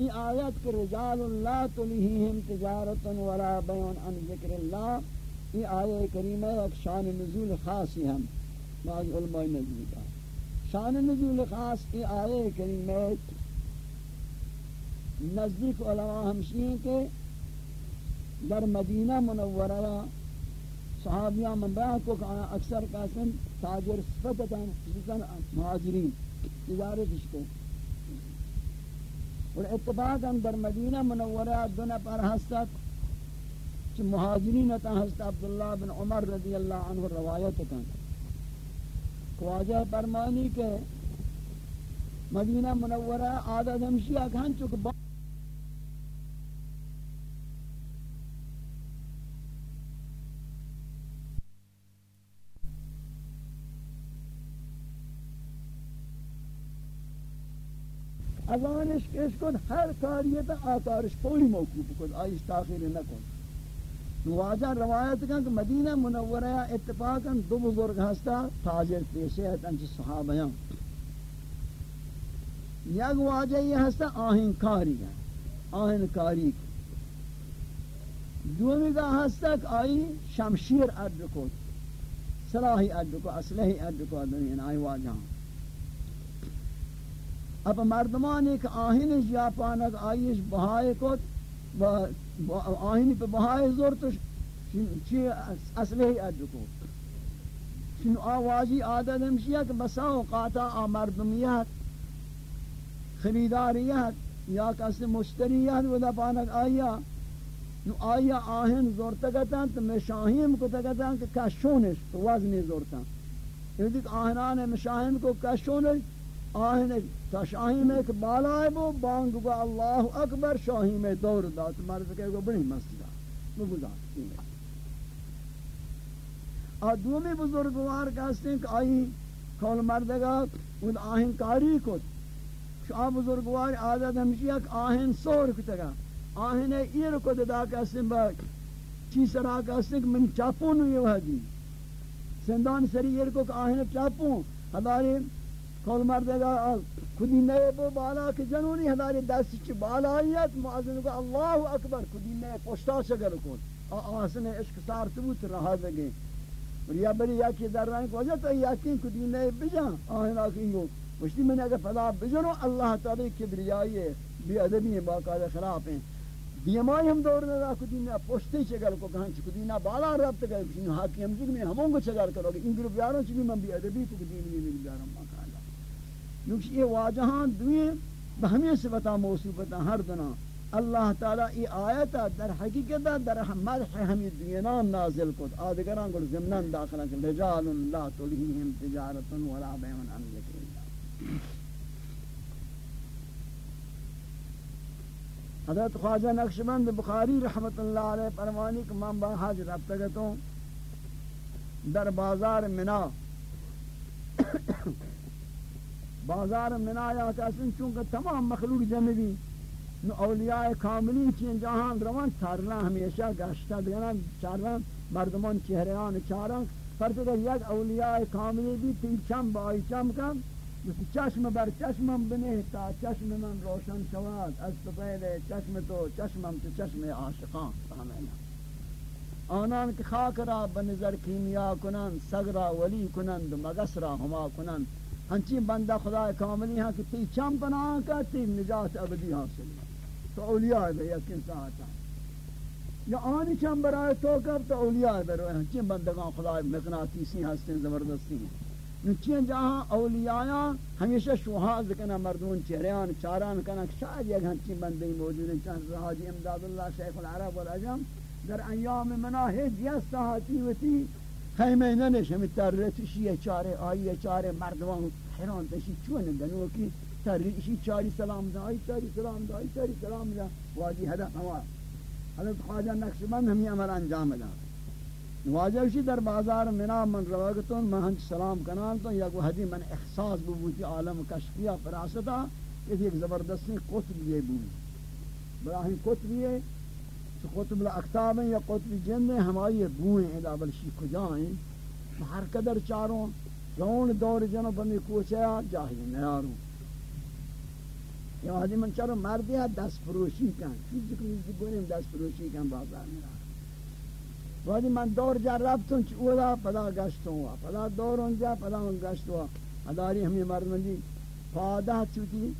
یہ آیت کہ رجال اللہ تلہیہم تجارت ولا بیون عن ذکر اللہ۔ یہ آیہ کریمہ ایک شان نزول خاصی ہم۔ بعض علماء نزول کا۔ شان نزول خاص یہ آیہ کریمہ نزدیک علماء ہمشی ہیں کہ در مدینہ منورہ صحابیہ من بیان کو کہ اکثر قاسم تاجر صفتتا مہاجرین، تجارت کو۔ اور اتفاق در مدینہ منورہ دونہ پر حسد چھ مہاجرین تا حسد عبداللہ بن عمر رضی اللہ عنہ روایت کن۔ خواجہ فرمانی کہ مدینہ منورہ عادت ہمشیہ کھان چکہ ازانش کش کن ہر کاریت آکارش پوری موقوف کن آئیش تاخیر نہ کن نواجہ روایت کن کہ مدینہ منورہ اتفاقا دو بزرگ ہستا تاجر پیشے ہے تنچ صحابیاں یک واجہ یہ ہستا آہن کاری ہے آہن کاری دومی کا ہستا کہ آئی شمشیر ادرکو صلاحی ادرکو اسلحی ادرکو دنیا آئی واجہ اب مردمان ایک آہین یا پانک آئیش بہائے کو آہین پہ بہائے زور تو چی اصلہ ہی ادھو کو. چن آوازی عادت ہمشیہ کہ بسا اوقاتا آ مردمیت، خریداریت یا کسی مشتریت ودا پانک آیا. نو آیا آہن زور تکتا تو میں شاہیم کو تکتا کہ کشونش، تو وزنی زورتا یہ یعنی دیکھ آہنان مشاہم کو کشونش آہن تا شاہی میں ایک بالا ہے وہ، بانگ گا اللہ اکبر، شاہی میں دور دا تو مرد کہے گا بڑی مسجدہ وہ گزار۔ اور دومی بزرگوار کہتے ہیں کہ آئی کھول مرد گا وہ آہن کاری کو شاہ بزرگوار عادت ہمشی ہے کہ آہن سور کتا گا۔ آہن ایر کو دا کہتے ہیں، با چی سرا کہتے ہیں کہ من چاپون ہوئی وحدی۔ سندان سری ایر کو کہ آہن چاپون ہداری کول مردے گا خودی نئے بو بالا کہ جنونی ہماری دست چ بالا آئیت معاذن کو اللہ اکبر خودی نئے پشتا شگر کو آسن عشق سار تبوت رہا دگے اور یا بری یا کی در رہن کو وجہ تو یقین خودی نئے بجا، آہن آکین گو مشتی میں نے اگر فضا بجنو، اللہ تعالی کبریائی ہے بی ادبی ہیں باقاعدہ خلاف ہیں۔ دیمائی ہم دور نہ رہا، کدی نہ پوشتے چگر کو کہاں چھ کدی نہ بالا رب تک کسی حاکم جگ میں ہموں کو چگر کرو۔ گے ان گروپ یاروں چھ بھی من بھی ادبی کو کدی نہیں بھی بیاروں ماں۔ کیونکہ یہ واجہان دوئیں بہمی صفتا موصوبتا ہر دنا اللہ تعالی ای آیتا در حقیقت در مدح ہمی دوینان نازل کت۔ آدگران کل زمنان داخلہ کل رجال لا تلہیہم تجارت ولا بیون عن ذکر اللہ۔ حضرت خواجہ نقشبند بخاری رحمت اللہ علیہ فرمانی کہ من با حاج ربتگتوں در بازار منا۔ بازار منایا کسن چونکہ تمام مخلوق جمع بھی، نو اولیاء کاملی چین جہان روان چارنا ہمیشہ گشتہ دینا چارنا مردمان چہریان چارن فرد اگر یک اولیاء کاملی بھی تی چم بائی چم کم مثل چشم بر چشمم بنے تا چشم من روشن شواد از تو پہلے چشم تو چشمم تو چشم عاشقان فهمینا آنان که خاک را بنظر کیمیا کنند سگ را ولی کنند مگس را ہما کنند. ہنچی بندہ خدا کاملی ہاں کہ تی چم پناہ کا تی نجات ابدی حاصل تو اولیاء ہے یقین ساعتا یا آنی چم برائے تو کب تو اولیاء ہے برائے ہنچی بندگان خدا مقناطیسی ہستے زبردستی ہیں۔ نچین جہاں اولیاء ہمیشہ شوہاز کنا، مردون چہریان چاران کنا شاید یک ہنچی بندی موجود ہیں۔ چاہت راجی امداد اللہ، شیخ العرب والعجم، در ایام مناہج یستہاتی وتی پیمیننش نه ترلتش یه چاره آی یه چاره مردمان حیران دشی چون دنو کی ترلیشی چاری سلام ده دای چاری سلام ده دای چاری سلام ده. واجی هدف هوا حضرت خواجه من همی عمل انجام داد وشی در بازار منا من رواگتون من هنچ سلام کنان تو یک وحدی من احساس بودی عالم کشفیه فراستا یک زبردستی قطبیه بود. براهی قطبیه قطب یہ الاکتاب ہیں یا قطب جن ہیں، ہماری بوئیں ہیں ادا بلشی کجائیں ہر قدر چاروں رون دور جنو بمی کوچیا جاہی نیاروں۔ یہ وادی من چارو مردی ہے دس پروشی کن۔ چیزی کنی گونیم دس پروشی کن، بازار میرا وادی من دور جا رفتن چی اولا، پدا گشتوں ہوا۔ پدا دور اونجا پدا اون گشت ہوا۔ اداری ہمیں مردمندی پادا چوتی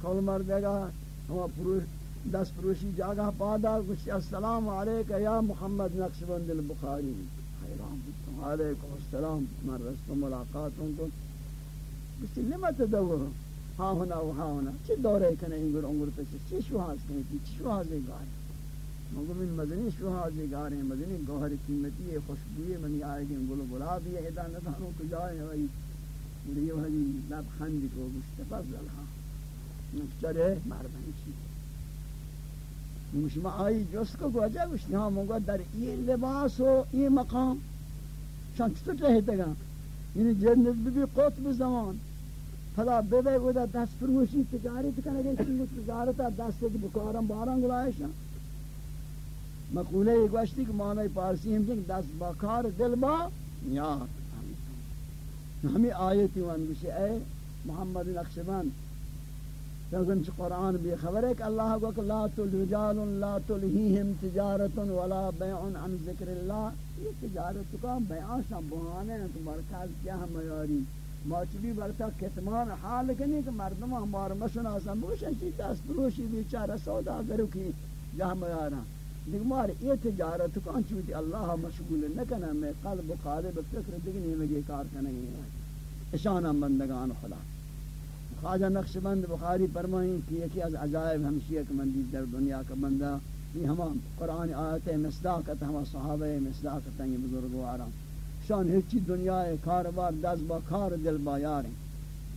کول مردے گا ہوا پروش دس پروشی جاگا پادا کچھ جی السلام علیکہ یا محمد نقش بند البخاری۔ حیران بودتوں علیکم السلام، من رست ملاقاتوں کو کسی لما تدور ہاں ہونا و ہاں ہونا۔ چی دورے کنے انگر انگر پسی چی شوہاز کنے؟ کی چی شوہازے گارے؟ مگو من مدنی شوہازے گارے، مدنی گوھر قیمتی ہے خوشبوئی منی آئے گی گل گلابی ہے ادا ندانوں کو جائے ہوئی مریو حدی لب خند کو مستفضل ہاں۔ چرے مردن چی۔ مشما آئی جس کو گوجہ گوشتی ہاں مگو در یہ لباس و یہ مقام۔ شان چطور رہتے گا؟ یعنی جنت بھی قطب زمان۔ فلا بے گودا دست فروشی تجارت کنه گه چیز تجارت دست دی بکارم باران گلایش مقوله گوشتی که معنی پارسی هم جنگ دست بکار دل با یار ہمیں آیتی وان گوشی اے محمد نقشبند لیکن چھ قرآن بھی خبر ہے کہ اللہ کو کہ لا تل لا تلہیہم تجارت ولا بیع عن ذکر اللہ۔ یہ تجارت کا بیع شام بہانے ہیں، تو مرکز کیا ہم یاری؟ ماچبی برتا کتمان حال کنی کہ مردم ہمارا مشن آسان بوشن، چی دست بروشی بیچارہ سودا کرو کی جہاں میارا دیکھ مار، یہ تجارت کان چوتی اللہ مشغول نکنا میں قلب و قالب فکر دیگنی مگی کار کنگی اشانا بندگان خدا۔ خواجہ نقش بند بخاری فرمائیں کہ یکی از عجائب ہمشیہ کہ مندی در دنیا کا بندہ، یہ ہما قرآن آیت مصداقت، ہما صحابہ مصداقت ہیں، یہ بزرگوارا شان ہچی دنیا کاروبار دست با کار، دل با یاریں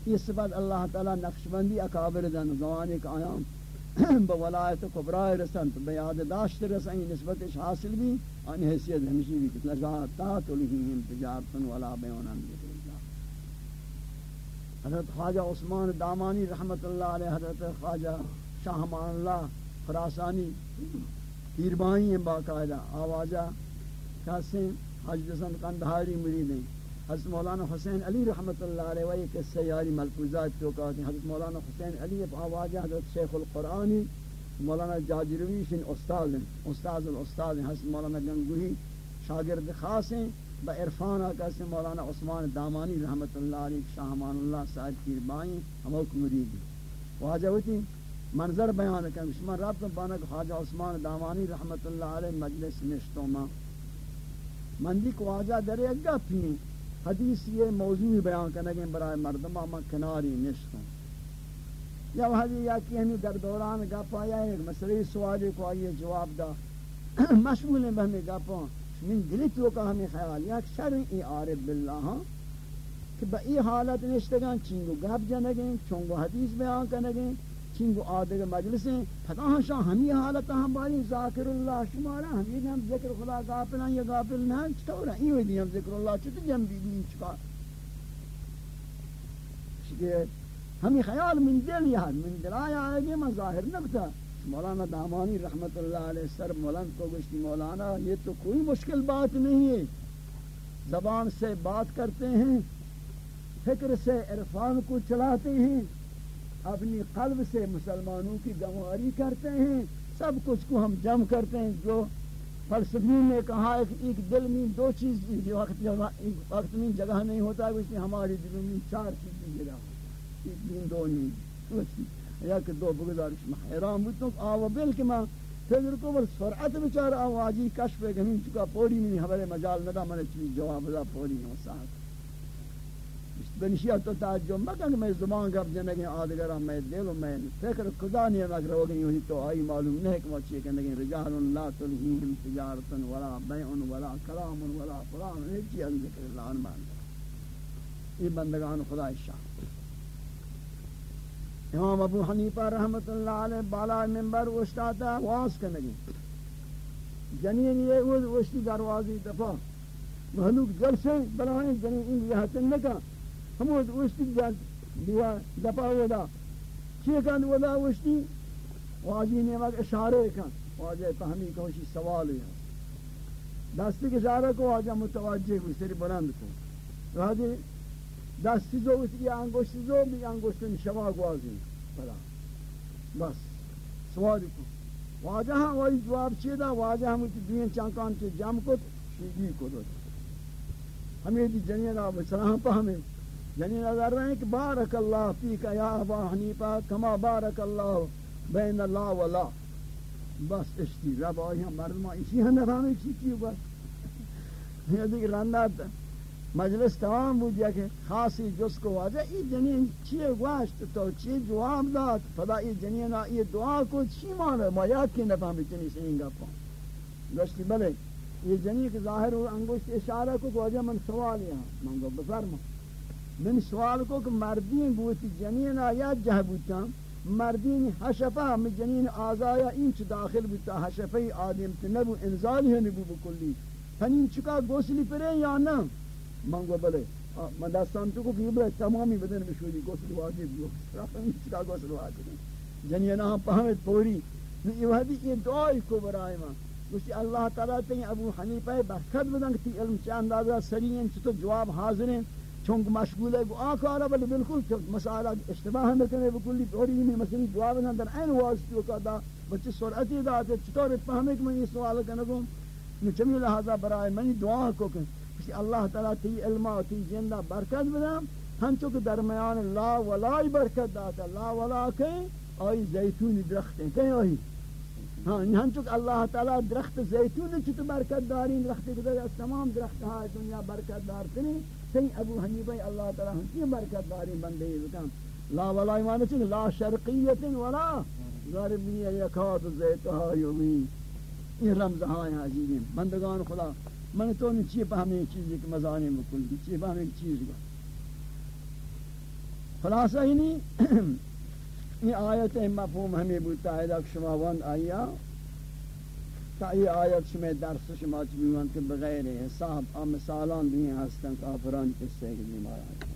یہ صفت اللہ تعالی نقش بندی اکابر دن زمانے کا آیام با ولایت کبرائے رسن تو بیاد داشت رسن نسبت حاصل بھی آنی حیثیت ہمشی بھی کتنا جاتا تلہیم تجارتن ولا بیونن ذکر اللہ حضرت خواجہ عثمان دامانی رحمت اللہ علیہ، حضرت خواجہ شاہمان اللہ خراسانی پیربائی ہیں باقاعدہ، آوازہ کہتے ہیں حج حسن قندہاری مرید ہیں۔ حضرت مولانا حسین علی رحمت اللہ علیہ وآلہ کے سیاری ملفوظات تو کہتے ہیں حضرت مولانا حسین علی آواجہ حضرت شیخ القرآنی مولانا جاجروی شن استاد ہیں، استاد الاستاد ہیں۔ حضرت مولانا گنگوہی شاگرد خاص ہیں۔ با عرفان آقا سے مولانا عثمان دامانی رحمت اللہ علیہ شاہمان اللہ، سعید پیر بائیں ہموک مرید واجہ ہوتی، منظر بیان کریں۔ شما رابطہ بانک خواجہ عثمان دامانی رحمت اللہ علیہ مجلس نشتوں ماں مندی کو آجا در ایک گپ نہیں حدیث یہ موضوع بیان کرنے گے برای مردمہ میں کناری نشتوں۔ یا وہ یا کہ ہمیں در دوران گپ آیا ہے مسئلہ سوالی کو آئیے جواب دا۔ مشغول ہیں بہمیں گپوں من دلی تو کا ہمیں خیال، یا شرعی عارف باللہ ہاں کہ با ای حالت نشتگان چنگو گپ جنگیں چونگو حدیث بیان کرنگیں چنگو آدھے مجلس ہیں، پتہ ہاں شاہ، ہمی حالت ہم باری ذاکر اللہ شمارا ہم یہ ہم ذکر خدا غافل ہیں یا غافل نہ ہیں، چطور ہیں؟ یہ بھی ہم ذکر اللہ، چطور جم بھی بھی چکا؟ ہمیں خیال من دل یاد من دل آیا آئے گے میں ظاہر نکتا مولانا دامانی رحمت اللہ علیہ سر مولانا کو گشتی مولانا، یہ تو کوئی مشکل بات نہیں ہے۔ زبان سے بات کرتے ہیں، فکر سے عرفان کو چلاتے ہیں، اپنی قلب سے مسلمانوں کی گنواری کرتے ہیں۔ سب کچھ کو ہم جم کرتے ہیں، جو فلسفی نے کہا کہ ایک دل میں دو چیز وقت وقت میں جگہ نہیں ہوتا ہے اس ہماری دل میں چار چیز جگہ ایک دن دو نہیں یا کہ دو بگزارش میں حیران بود تو آو بل کہ میں فکر کو بل سرعت بچار آوازی کشف ہے کہ ہمیں چکا پوری میں حبر مجال ندا میں چیز جواب دا پوری میں ساتھ بنشیا تو تعجب مکن میں زبان گپ جنگیں آدگرہ میں دل و میں فکر خدا نہیں مگر ہو گئی ہوئی تو آئی معلوم نہیں کہ وہ مچی کہ نگیں رجال لا تلہیم تجارتا ولا بیعن ولا کلام ولا قرآن ایک چیز ذکر اللہ عنبان یہ بندگان خدا شاہ۔ امام ابو حنیفہ رحمت اللہ علیہ بالا منبر وشتاتا واس کنگی۔ جنین یہ وشتی دروازی دفع محلوک جلسے بنائیں جنین ان یہ نکا۔ ہم وشتی دیا دپا ودا۔ چی کن ودا وشتی واجی نے اشارے کن واجہ فہمی کوشی سوال ہے۔ دستی کے اشارہ کو واجہ متوجہ کو سری بلند کو۔ واجہ دستی زو اس کی انگوشت زو بھی انگوشت شوا گوازی پلا بس. سوال کو واجہ ہاں وہی جواب چیدہ واجہ ہم کی دوین چانکان چی جام کو شیدی کو دو ہمیں دی جنین آب سلام پا ہمیں جنین اگر رہے ہیں کہ بارک اللہ فیکا یا ابا حنیفہ، کما بارک اللہ بین اللہ ولا بس اشتی، رب آئی ہم مردمان اسی ہم نفہمیں چی چی بس. یہ دیکھ رندہ مجلس تمام بود یا کہ خاصی جس کو واجہ ای جنین چیئے گوشت؟ تو چی جواب داد؟ فدا ای جنین ای دعا کو چی مانا ما یاد کی نفهمی چنی سنین گا گوشتی بلے یہ جنین کے ظاہر و انگوشت اشارہ کو کہ واجہ من سوال یہاں من گو بفرما. من سوال کو کہ مردین بوتی جنین آیات جہ بوتا مردین حشفہ ہم جنین آزایا اینچ داخل بوتا حشفہ آدم تنبو انزالی ہے نبو بکلی. تنین چکا گوسلی پرے یا نا منگو بلے من دستان تو یعنی کو کہ بلے تمامی بدن میں شوری گوسل واجب جو رافن چکا گوسل واجب جنینا ہم پہمت پوری یہ وحدی یہ دعائی کو برائے ماں گوشتی اللہ تعالیٰ تین ابو حنیفہ برکت بدن کہ علم چا اندازہ سرین چھتو جواب حاضر ہیں چونک مشغول ہے آنکھ آرہ بلی بالکل مسئلہ اشتباہ ہم کرنے بکلی دوری میں مسئلہ جواب نہ در این واسطی کا دا بچے سرعتی دا تے چطور اتفاہمے کہ میں یہ سوال کرنگوں نو چمی لہذا برائے منی دعا کو کہ کہ اللہ تعالیٰ تی علمہ و تی جندہ برکت بدم ہم چونکہ درمیان لا ولائی برکت داتا، لا ولا کہیں آئی زیتون درخت ہیں، کہیں آئی؟ ہاں ہم چونکہ اللہ تعالیٰ درخت زیتون چھتو برکت دارین درخت کے در تمام درخت ہاں دنیا برکت دار کریں تی ابو حنیفہ اللہ تعالیٰ ہم کی برکت دارین بندے بکن لا ولائی معنی چونکہ لا شرقیت ولا غربی یکات زیتها یومی. یہ رمز ہاں عجیب بندگان خدا من تو نے چی پا ہمیں چیزی کہ مزانے مکل دی چی پا ہمیں چیز گا خلاصہ ہی نہیں، یہ آیت مفہوم ہمیں بوتا ہے کہ شما وند آیا تا یہ آیت شما درس شما چبیوان کے بغیر حساب آم مثالان بھی ہستن کافران کس سے کہ ہے۔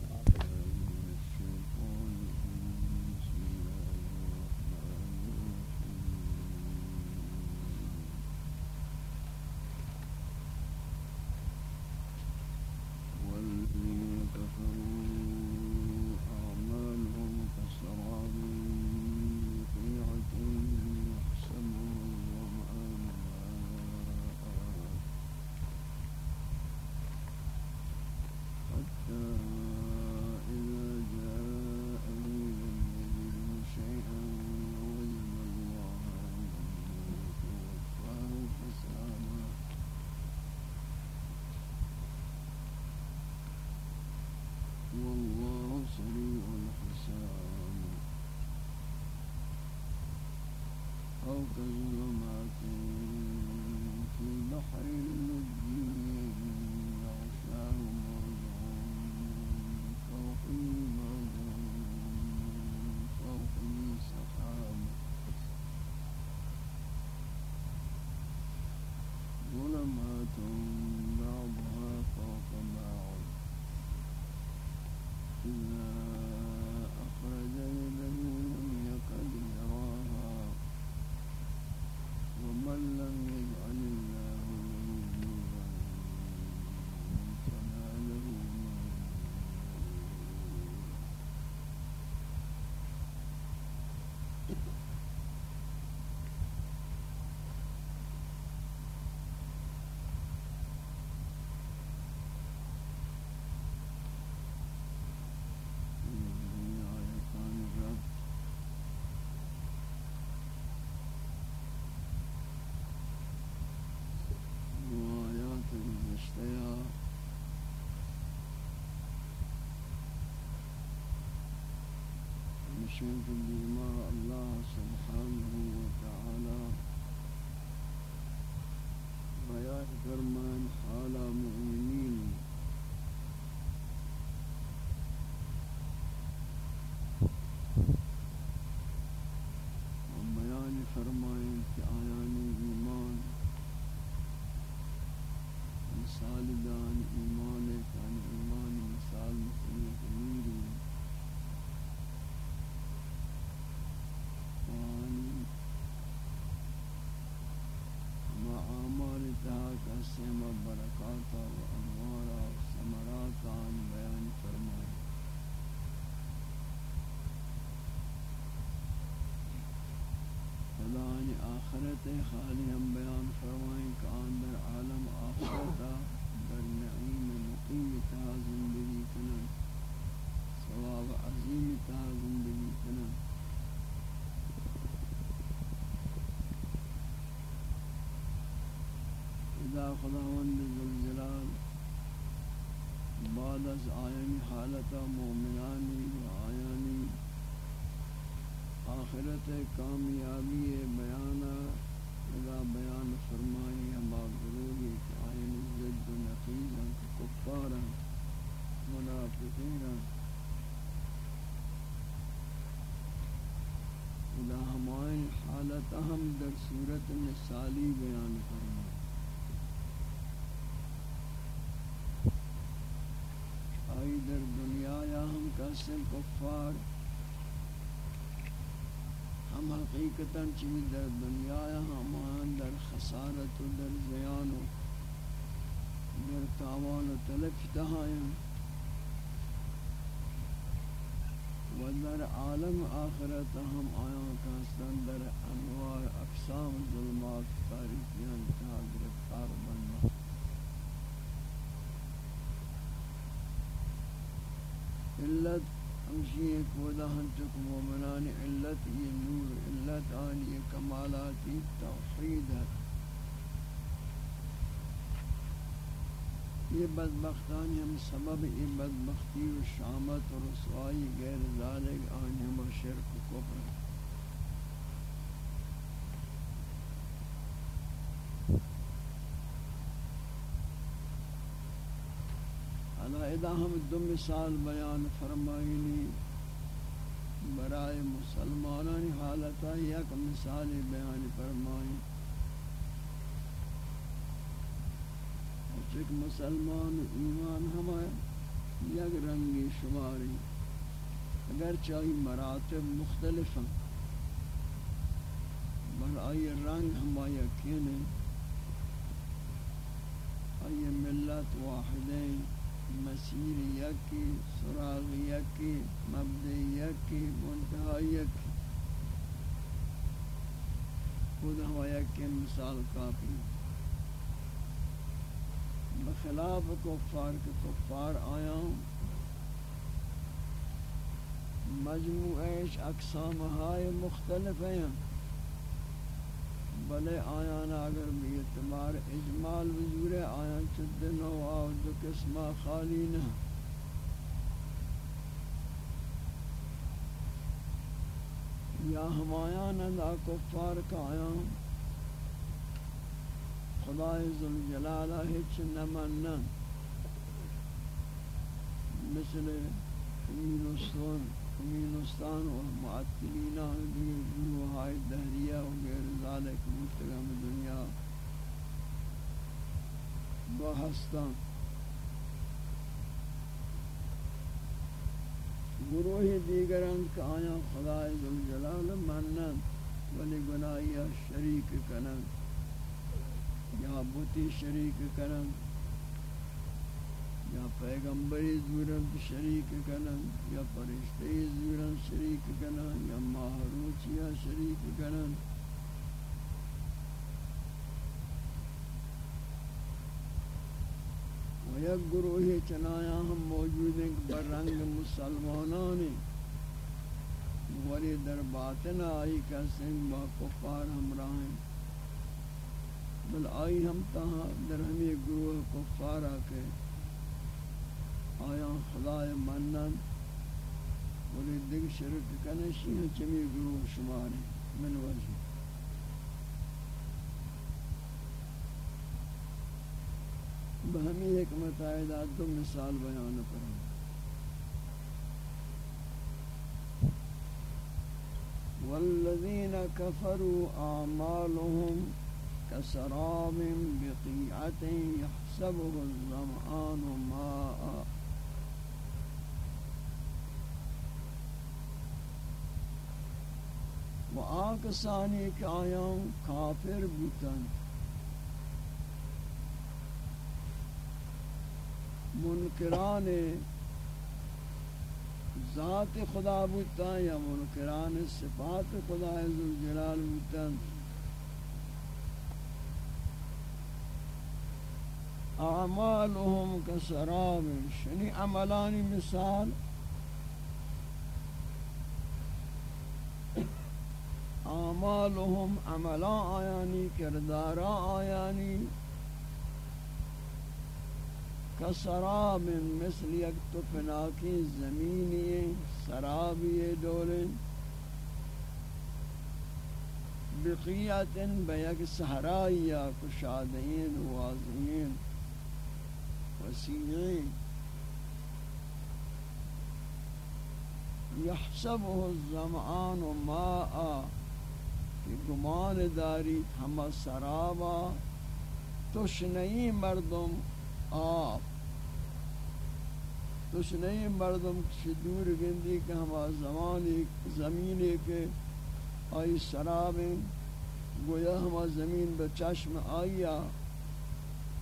آیا شيء بما الله سبحانه آخرت خالی ہم بیان فرمائیں کہ آن در عالم آخرتا در نعیم مقیم تا زندگی کنن ثواب عظیم تا زندگی کنن اذا خداوند ذوالجلال بعد از آیانی حالت مومنانی و آیانی آخرت کامیابی بیان ادا بیان فرمائی ہم گروہی کہ آئین زد و نقیزاں کفاراں منافقینا ادا ہمائن حالت ہم در صورت مثالی بیان فرمائی آئی در دنیا یا ہم کسن کفار، ہم حقیقتا چیز در دنیا یا ہمان در خسارت و در زیان و در تاوان و تلف تہائیں و در عالم آخرت ہم آیاں کہستان در اقسام ظلمات تاریخیان تا گرفتار بننا۔ علت ہمشی ایک ودا ہنچک مومنان علت، یہ نور علت آنی کمالاتی توحید ہے۔ یہ بدبختانی ہم سبب یہ بدبختی و شامت و رسوائی غیر ذالک آنی ہم شرک و کفر۔ علیحدہ ہم دو مثال بیان فرمائنی۔ برائے مسلمانانی حالتا یک مثال بیان فرمائیں چک مسلمان ایمان ہمیں یک رنگی شماری۔ اگر چاہی مراتب مختلف ہیں بل آئی رنگ ہمیں یقین ہے آئی ملت واحدین۔ مسیر یکی، سراغ یکی مبدع یکی منتہا یکی۔ خود ہوا یکی مثال کافی۔ بخلاف کفار کے کفار آیا مجموعش اقسام ہائے مختلف ہیں۔ بلے آیان اگر بھی اعتبار اجمال وزور آیان چد نو آو دو قسمہ خالی نہ۔ یا ہمایان ادا کفار کا آیان۔ خدای ذوالجلالہ ہچ نمنن مثل یونسون کمینستان و معطلین گروہ دہریہ و غیر ذالک مستقام دنیا بہستان گروہ دیگران کہ آیا خدای ذوالجلال منن ولی گناہیہ شریک کنن یا بوتی شریک کنن یا پیغمبری زورن شریک کنن یا فرشتے زورن شریک کنن یا ماہروچیا شریک کنن و یک گروہ چنایا ہم موجود ہیں بر رنگ مسلمانانی ولی در باطن آئی کسی با کفار ہمراہ ہیں۔ بل آئی ہم تہاں در ہمیں گروہ کفارہ کے آیا خدای منن ولی دیگ شرک کنشی ہیں چمی گروہ شماری من وجہ۔ بہمی حکمت آئیدہ دو مثال بیان کروں۔ والذین کفروا اعمالهم كسراب بقيعة يحسبه الظمآن ماء۔ و آکسانی که آیان کافر بودن منکران ذات خدا بوتا یا منکران صفات خدا عزوجلال بوتا اعمالهم کسراب شنی عملانی مثال. اعمالهم عملا آیانی، کردارا آیانی. کسراب مثل یک تفناکی زمینی سرابی دولن بقیت بیک صحرائی یا کشادین واضحین وسیعین یحسبه الزمعان ماء کہ گمان داری ہم سرابا تشنئی مردم آب تشنئی مردم دور گندی کہ ہم زمانی زمین کے آئی سرابیں گویا ہم زمین بچشم آئیا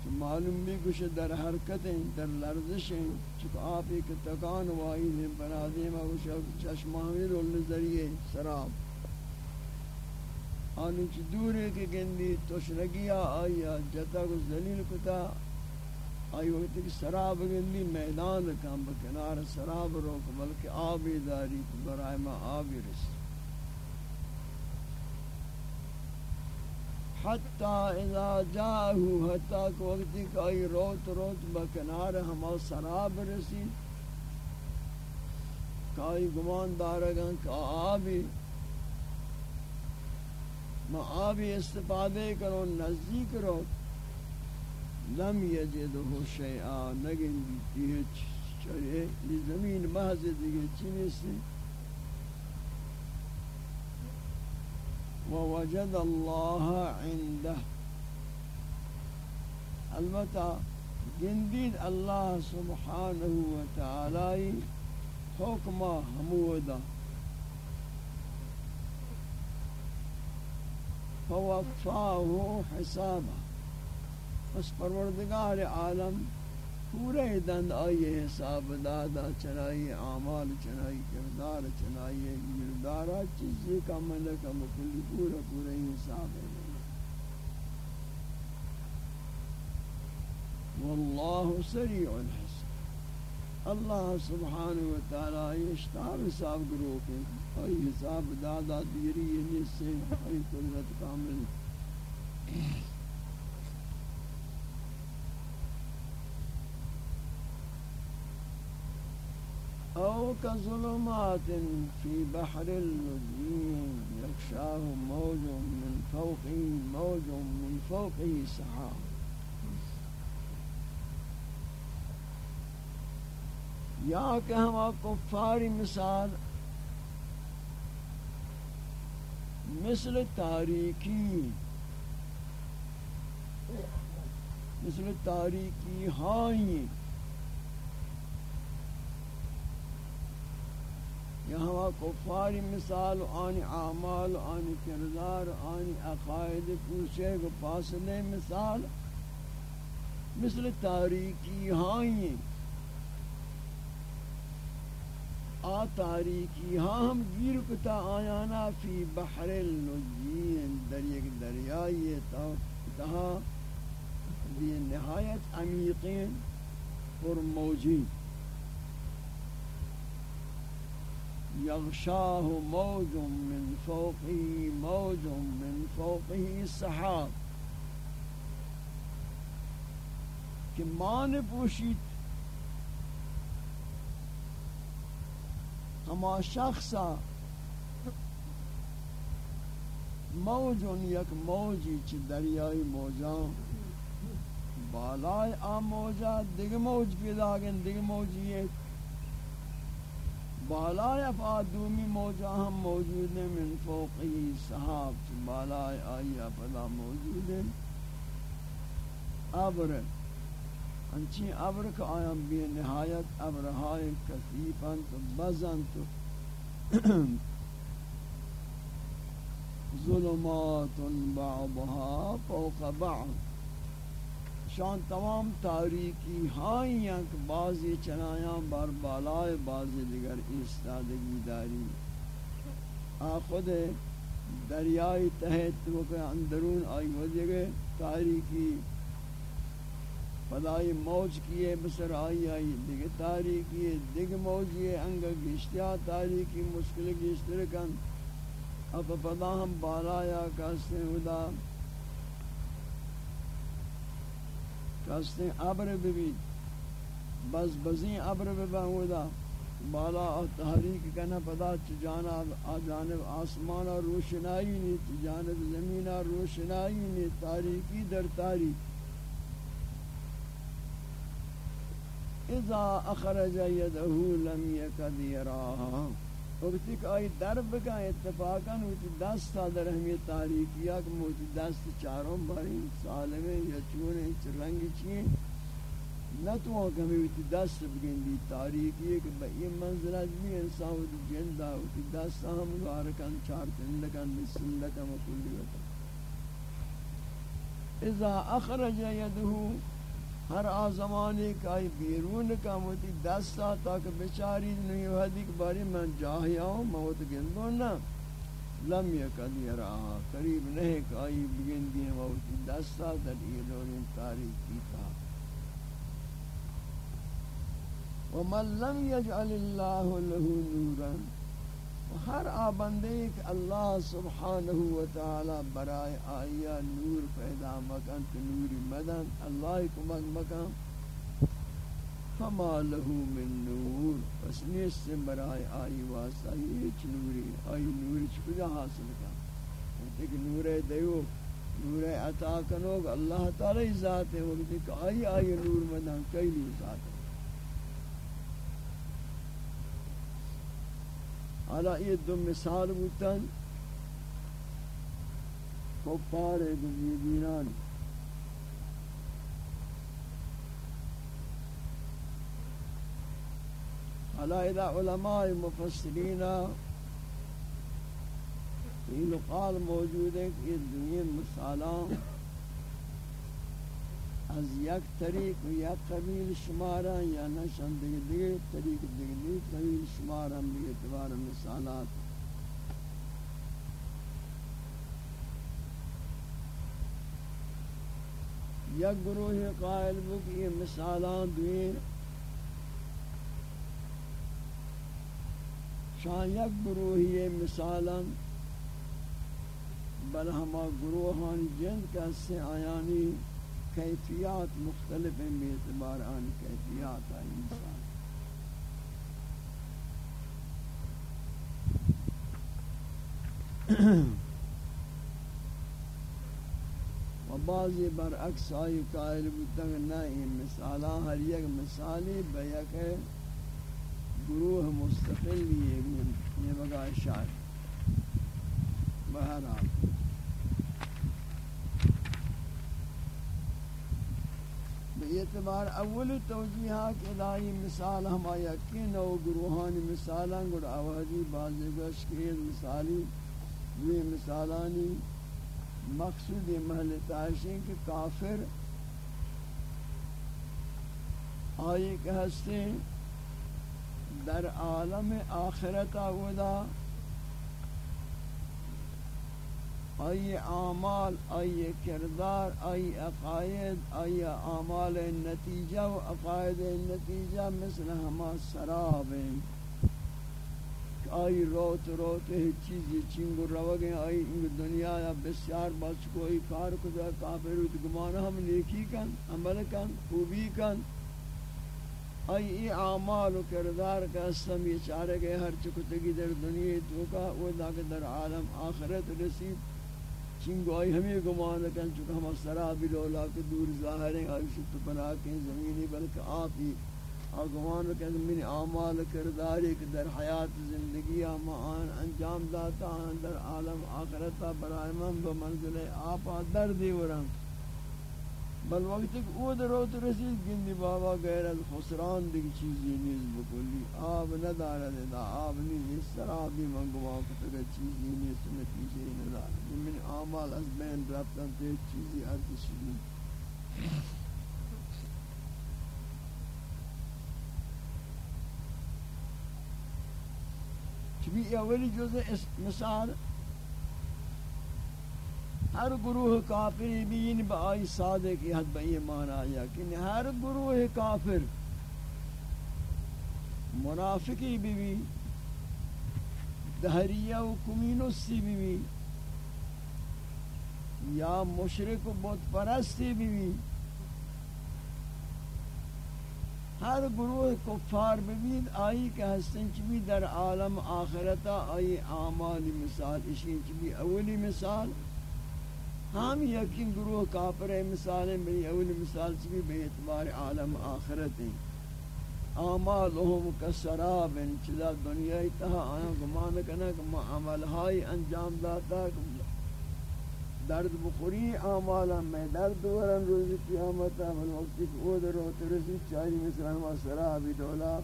تو معلوم بھی کچھ در حرکتیں در لرزشیں چکہ آپ ایک تکان وائی ہیں بنا دیں کچھ چشمہ رول نظریے سراب. آنی چی دورے کے گندی توشنگیا آیا جتا کو زلیل کتا آئی وقت کہ سراب گندی میدان کام بکنار سراب روک، بلکہ آبی داری برائے ما آبی رسی۔ حتی اذا جاہو، حتی کہ وقتی کہ آئی روت روت بکنار ہما سراب رسی، کہ آئی گمان دارگان کہ آبی، ما آبی استفادے کرو، نزدیک کرو لم يجده شيئا. نگن دیتی چنه زمین محض دیگه چی نیستی و وجد الله عنده. المتا جندید الله سبحانه و تعالی حکم حمودا فوفاه حسابه. اس پروردگار عالم پورے دند آئیے حساب دادا چنائی اعمال چنائی کردار چنائی گردارا چیزی کا ملکہ مکلی پورا پورا حساب ہے۔ واللہ سریع الحساب۔ اللہ سبحانہ وتعالی اشتار حساب گروہ کے ای حساب دادا دیری یہ سے ای قدرت کامل۔ ہے أو كظلمات في بحر اللجين يخشاه موج من فوقه موج من فوقه سحاب. یا کہ ہم کفاری مثال مثل تاریکی مثل تاریکی ہائی یہاں کفاری مثال آنی اعمال آنی کردار آنی عقائد پوچھے کو پاسنے مثال مثل تاریکی ہائی آ تاریکی ہاں ہم گیر کتا آیانا فی بحر اللجین در یک دریائی تہا بھی نہایت عمیقین پر موجی۔ یغشاہ موج من فوقی موج من فوقی سحاب کہ مان پوشید، ہما شخصا موجون یک موجی چی دریائی موجان. بالای آم موجا، دیگه موج پیدا گن دیگه موجی بالای افا دومی موجا ہم موجود ہیں، من فوقی صحاب چی آئی اپدا موجود ہیں۔ ابر انچی ابر کا آیام بی نہایت ابرہائی کثیفاً تو بزن تو ظلمات بعضها فوق بعض۔ شان تمام تاریکی ہائیاں کہ بعضی چنایاں بر بالائے، بعضی دیگر ایستادگی داری۔ آخود دریائی تحت وہ اندرون آئی وجہ تاریکی فدائی موج کیے، بسر آئی آئی دیکھ تاریخی دیکھ موجی انگا گشتیا تاریخی مشکل گشتر کن۔ اب پدا ہم بالا یا کاستے ہدا کاستے عبر بھی بس بزیں عبر ببا بالا تحریک کنا پدا چ جانا جانب آسمان اور روشنائی نہیں جانب زمین اور روشنائی نہیں تاریکی در تاریخ اذا اخرج يده لم يكد يراها وقتی کہ آئی درب کا اتفاقا ہوتی دست در ہمیں تاریکیا کہ موتی دست چاروں باری سالمیں یا چونے رنگ چیئے نہ تو ہوں کہ ہمیں ہوتی دست بگندی تاریکی کہ بئی منزلہ بھی انسان ہوتی جندہ ہوتی دست ہم گارکن چار تندکن بسن لکن وکلی وطن اذا اخرج يده ہر آزمانے کا بیرون کا موتی دس دستا تاک بچاری نہیں حدی کے بارے میں جاہیا ہوں موت گندوں نا لم یکد یرا، قریب نہیں کہ آئی بگندی ہیں موتی دستا در ایلون تاریخی کا ومن لم یجعل اللہ له نورا ہر آبندے کہ اللہ سبحانہ و تعالی برائے آیا نور پیدا مکن، تو نوری مدن، اللہ کو مگ مکن۔ فما له من نور، پس نیست برائے آئی واسطہ یہ نوری، آئی نوری چکجا حاصل کن؟ ایک نور دیو، نور عطا کنوگ، اللہ تعالی ذات ہے وقت کہ آئی آئی نور مدن کئی نور ذات ہے۔ حالا یہ دو مثال بودتن کفار گزیدینان حالا إذا علماء مفسرین یہ قال موجود ہے کہ یہ دنیا مثالان از یک طریق و یک قبیل شمارا یا نشان دیگه دیگه طریق دیگه دیگه قبیل شمارا به اعتبار مثالات. یک گروہ قائل بو یہ مثالان دوئیں شان یک گروہ یہ مثالان بل ہما گروہان جن کا سے آیانی کیفیات مختلف ہیں بے اعتبار آن کیفیات آئی انسان۔ و بعضی برعکس آئی قائل بودتاں نہ یہ ہر یک مثالی بیک گروہ مستقل یہ بگا شاید۔ بہرحال۔ اعتبار اول توجیہات الہی مثال ہم آیا کن و گروہان مثالاں گڑ آوازی بعض گوش مثالی یہ مثالانی مقصود محل تاشیں کہ کافر آئی کہ ہستے در عالم آخرت آودا آئی اعمال، آئی کردار، آئی عقائد، آئی اعمال نتیجہ و عقائد نتیجہ مثل ہما سراب ہیں۔ آئی روت روت ہے چیزی چنگو روگیں آئی دنیا یا بسیار بچ کوئی کار کو کافر ہوت گمانا ہم نیکی کن، عمل کن، خوبی کن۔ آئی ای اعمال و کردار کا اسم چارے گئے، ہر چکتگی در دنیا تو کا، وہ داکہ در عالم آخرت رسید۔ چنگوائی ہمیں گمان کن چکہ ہم سرابی لولا کے دور ظاہر ہیں، آئی شکت پناہ کے زمینی، بلکہ آپ ہی۔ ہاں، گمان کن من اعمال کردار ایک در حیات زندگی آن انجام داتا، آن در عالم آخرتا برائے من بمنزل آپا در دیورم بل وقت ایک او در روت رسید گندی بابا غیر از خسران دیگه چیزی نیز بکلی آب ندارد دا آب نیز اس طرح بھی من گوا کتگا چیزی نیز نتیجه ندارد. من اعمال از بین رفتن تو چیزی ارزش نیز چبی اولی جزء مثال ہر گروہ کافری بین با آئی سادے کی حد بئی مانا آیا کہ ہر گروہ کافر منافقی بھی بھی دہریہ و کمینوسی بھی بھی یا مشرک و بہت پرستی بھی بھی ہر گروہ کفار ببید آئی کہ ہستن چبی در عالم آخرتا آئی اعمالی مثال، اشین چبی اولی مثال ہم یقین گروہ کافر مثال بری اولی مثال چبی بے اعتبار عالم آخرت ہیں۔ اعمالهم کسراب چلا دنیا تہا، آیا گمان کنا کہ عمل ہائی انجام داتا درد بخوری اعمالا، میں درد ورن روز قیامت اول وقت کہ او در و ترسی چاری مثل ہما سرابی دولا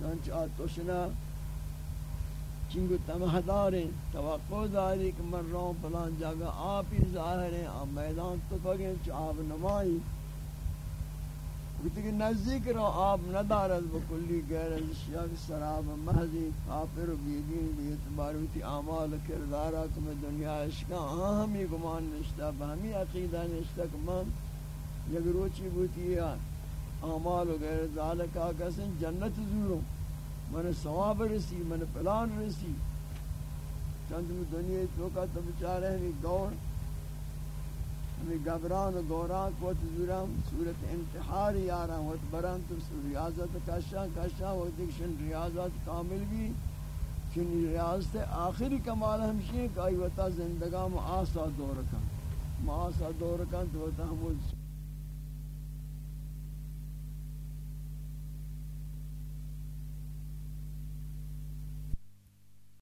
چانچ آتوشنا۔ چنگو تمہ داریں توقع داری کہ من رون پلان جاگا آپ ہی ظاہر ہیں آپ میدان تو پگیں چو آپ نمائی۔ کہ نزدیک رو آب ندارد بکلی غیر از اشیاء سراب محضی کافر و بیدین بھی اعتبار ہوتی اعمال کردارا کہ میں دنیا عشقا ہاں ہمی گمان نشتا بہمی عقیدہ نشتا کہ من یک روچی بوتی ہے اعمال و غیر ذالکا کسن جنت زورو من ثواب رسی، من پلان رسی. چند دنیا توکا تو بچارے ہمیں گور ہمیں گبران و گوران کو تزورم صورت انتحار یارم وقت بران تو ریاضت کشان کشان وقت شن ریاضت کامل بھی. چن ریاضت آخری کمال ہمشی ہے کہ آئی وطا زندگاہ آسا دور کن. آسا دور کن تو وطا ہمیں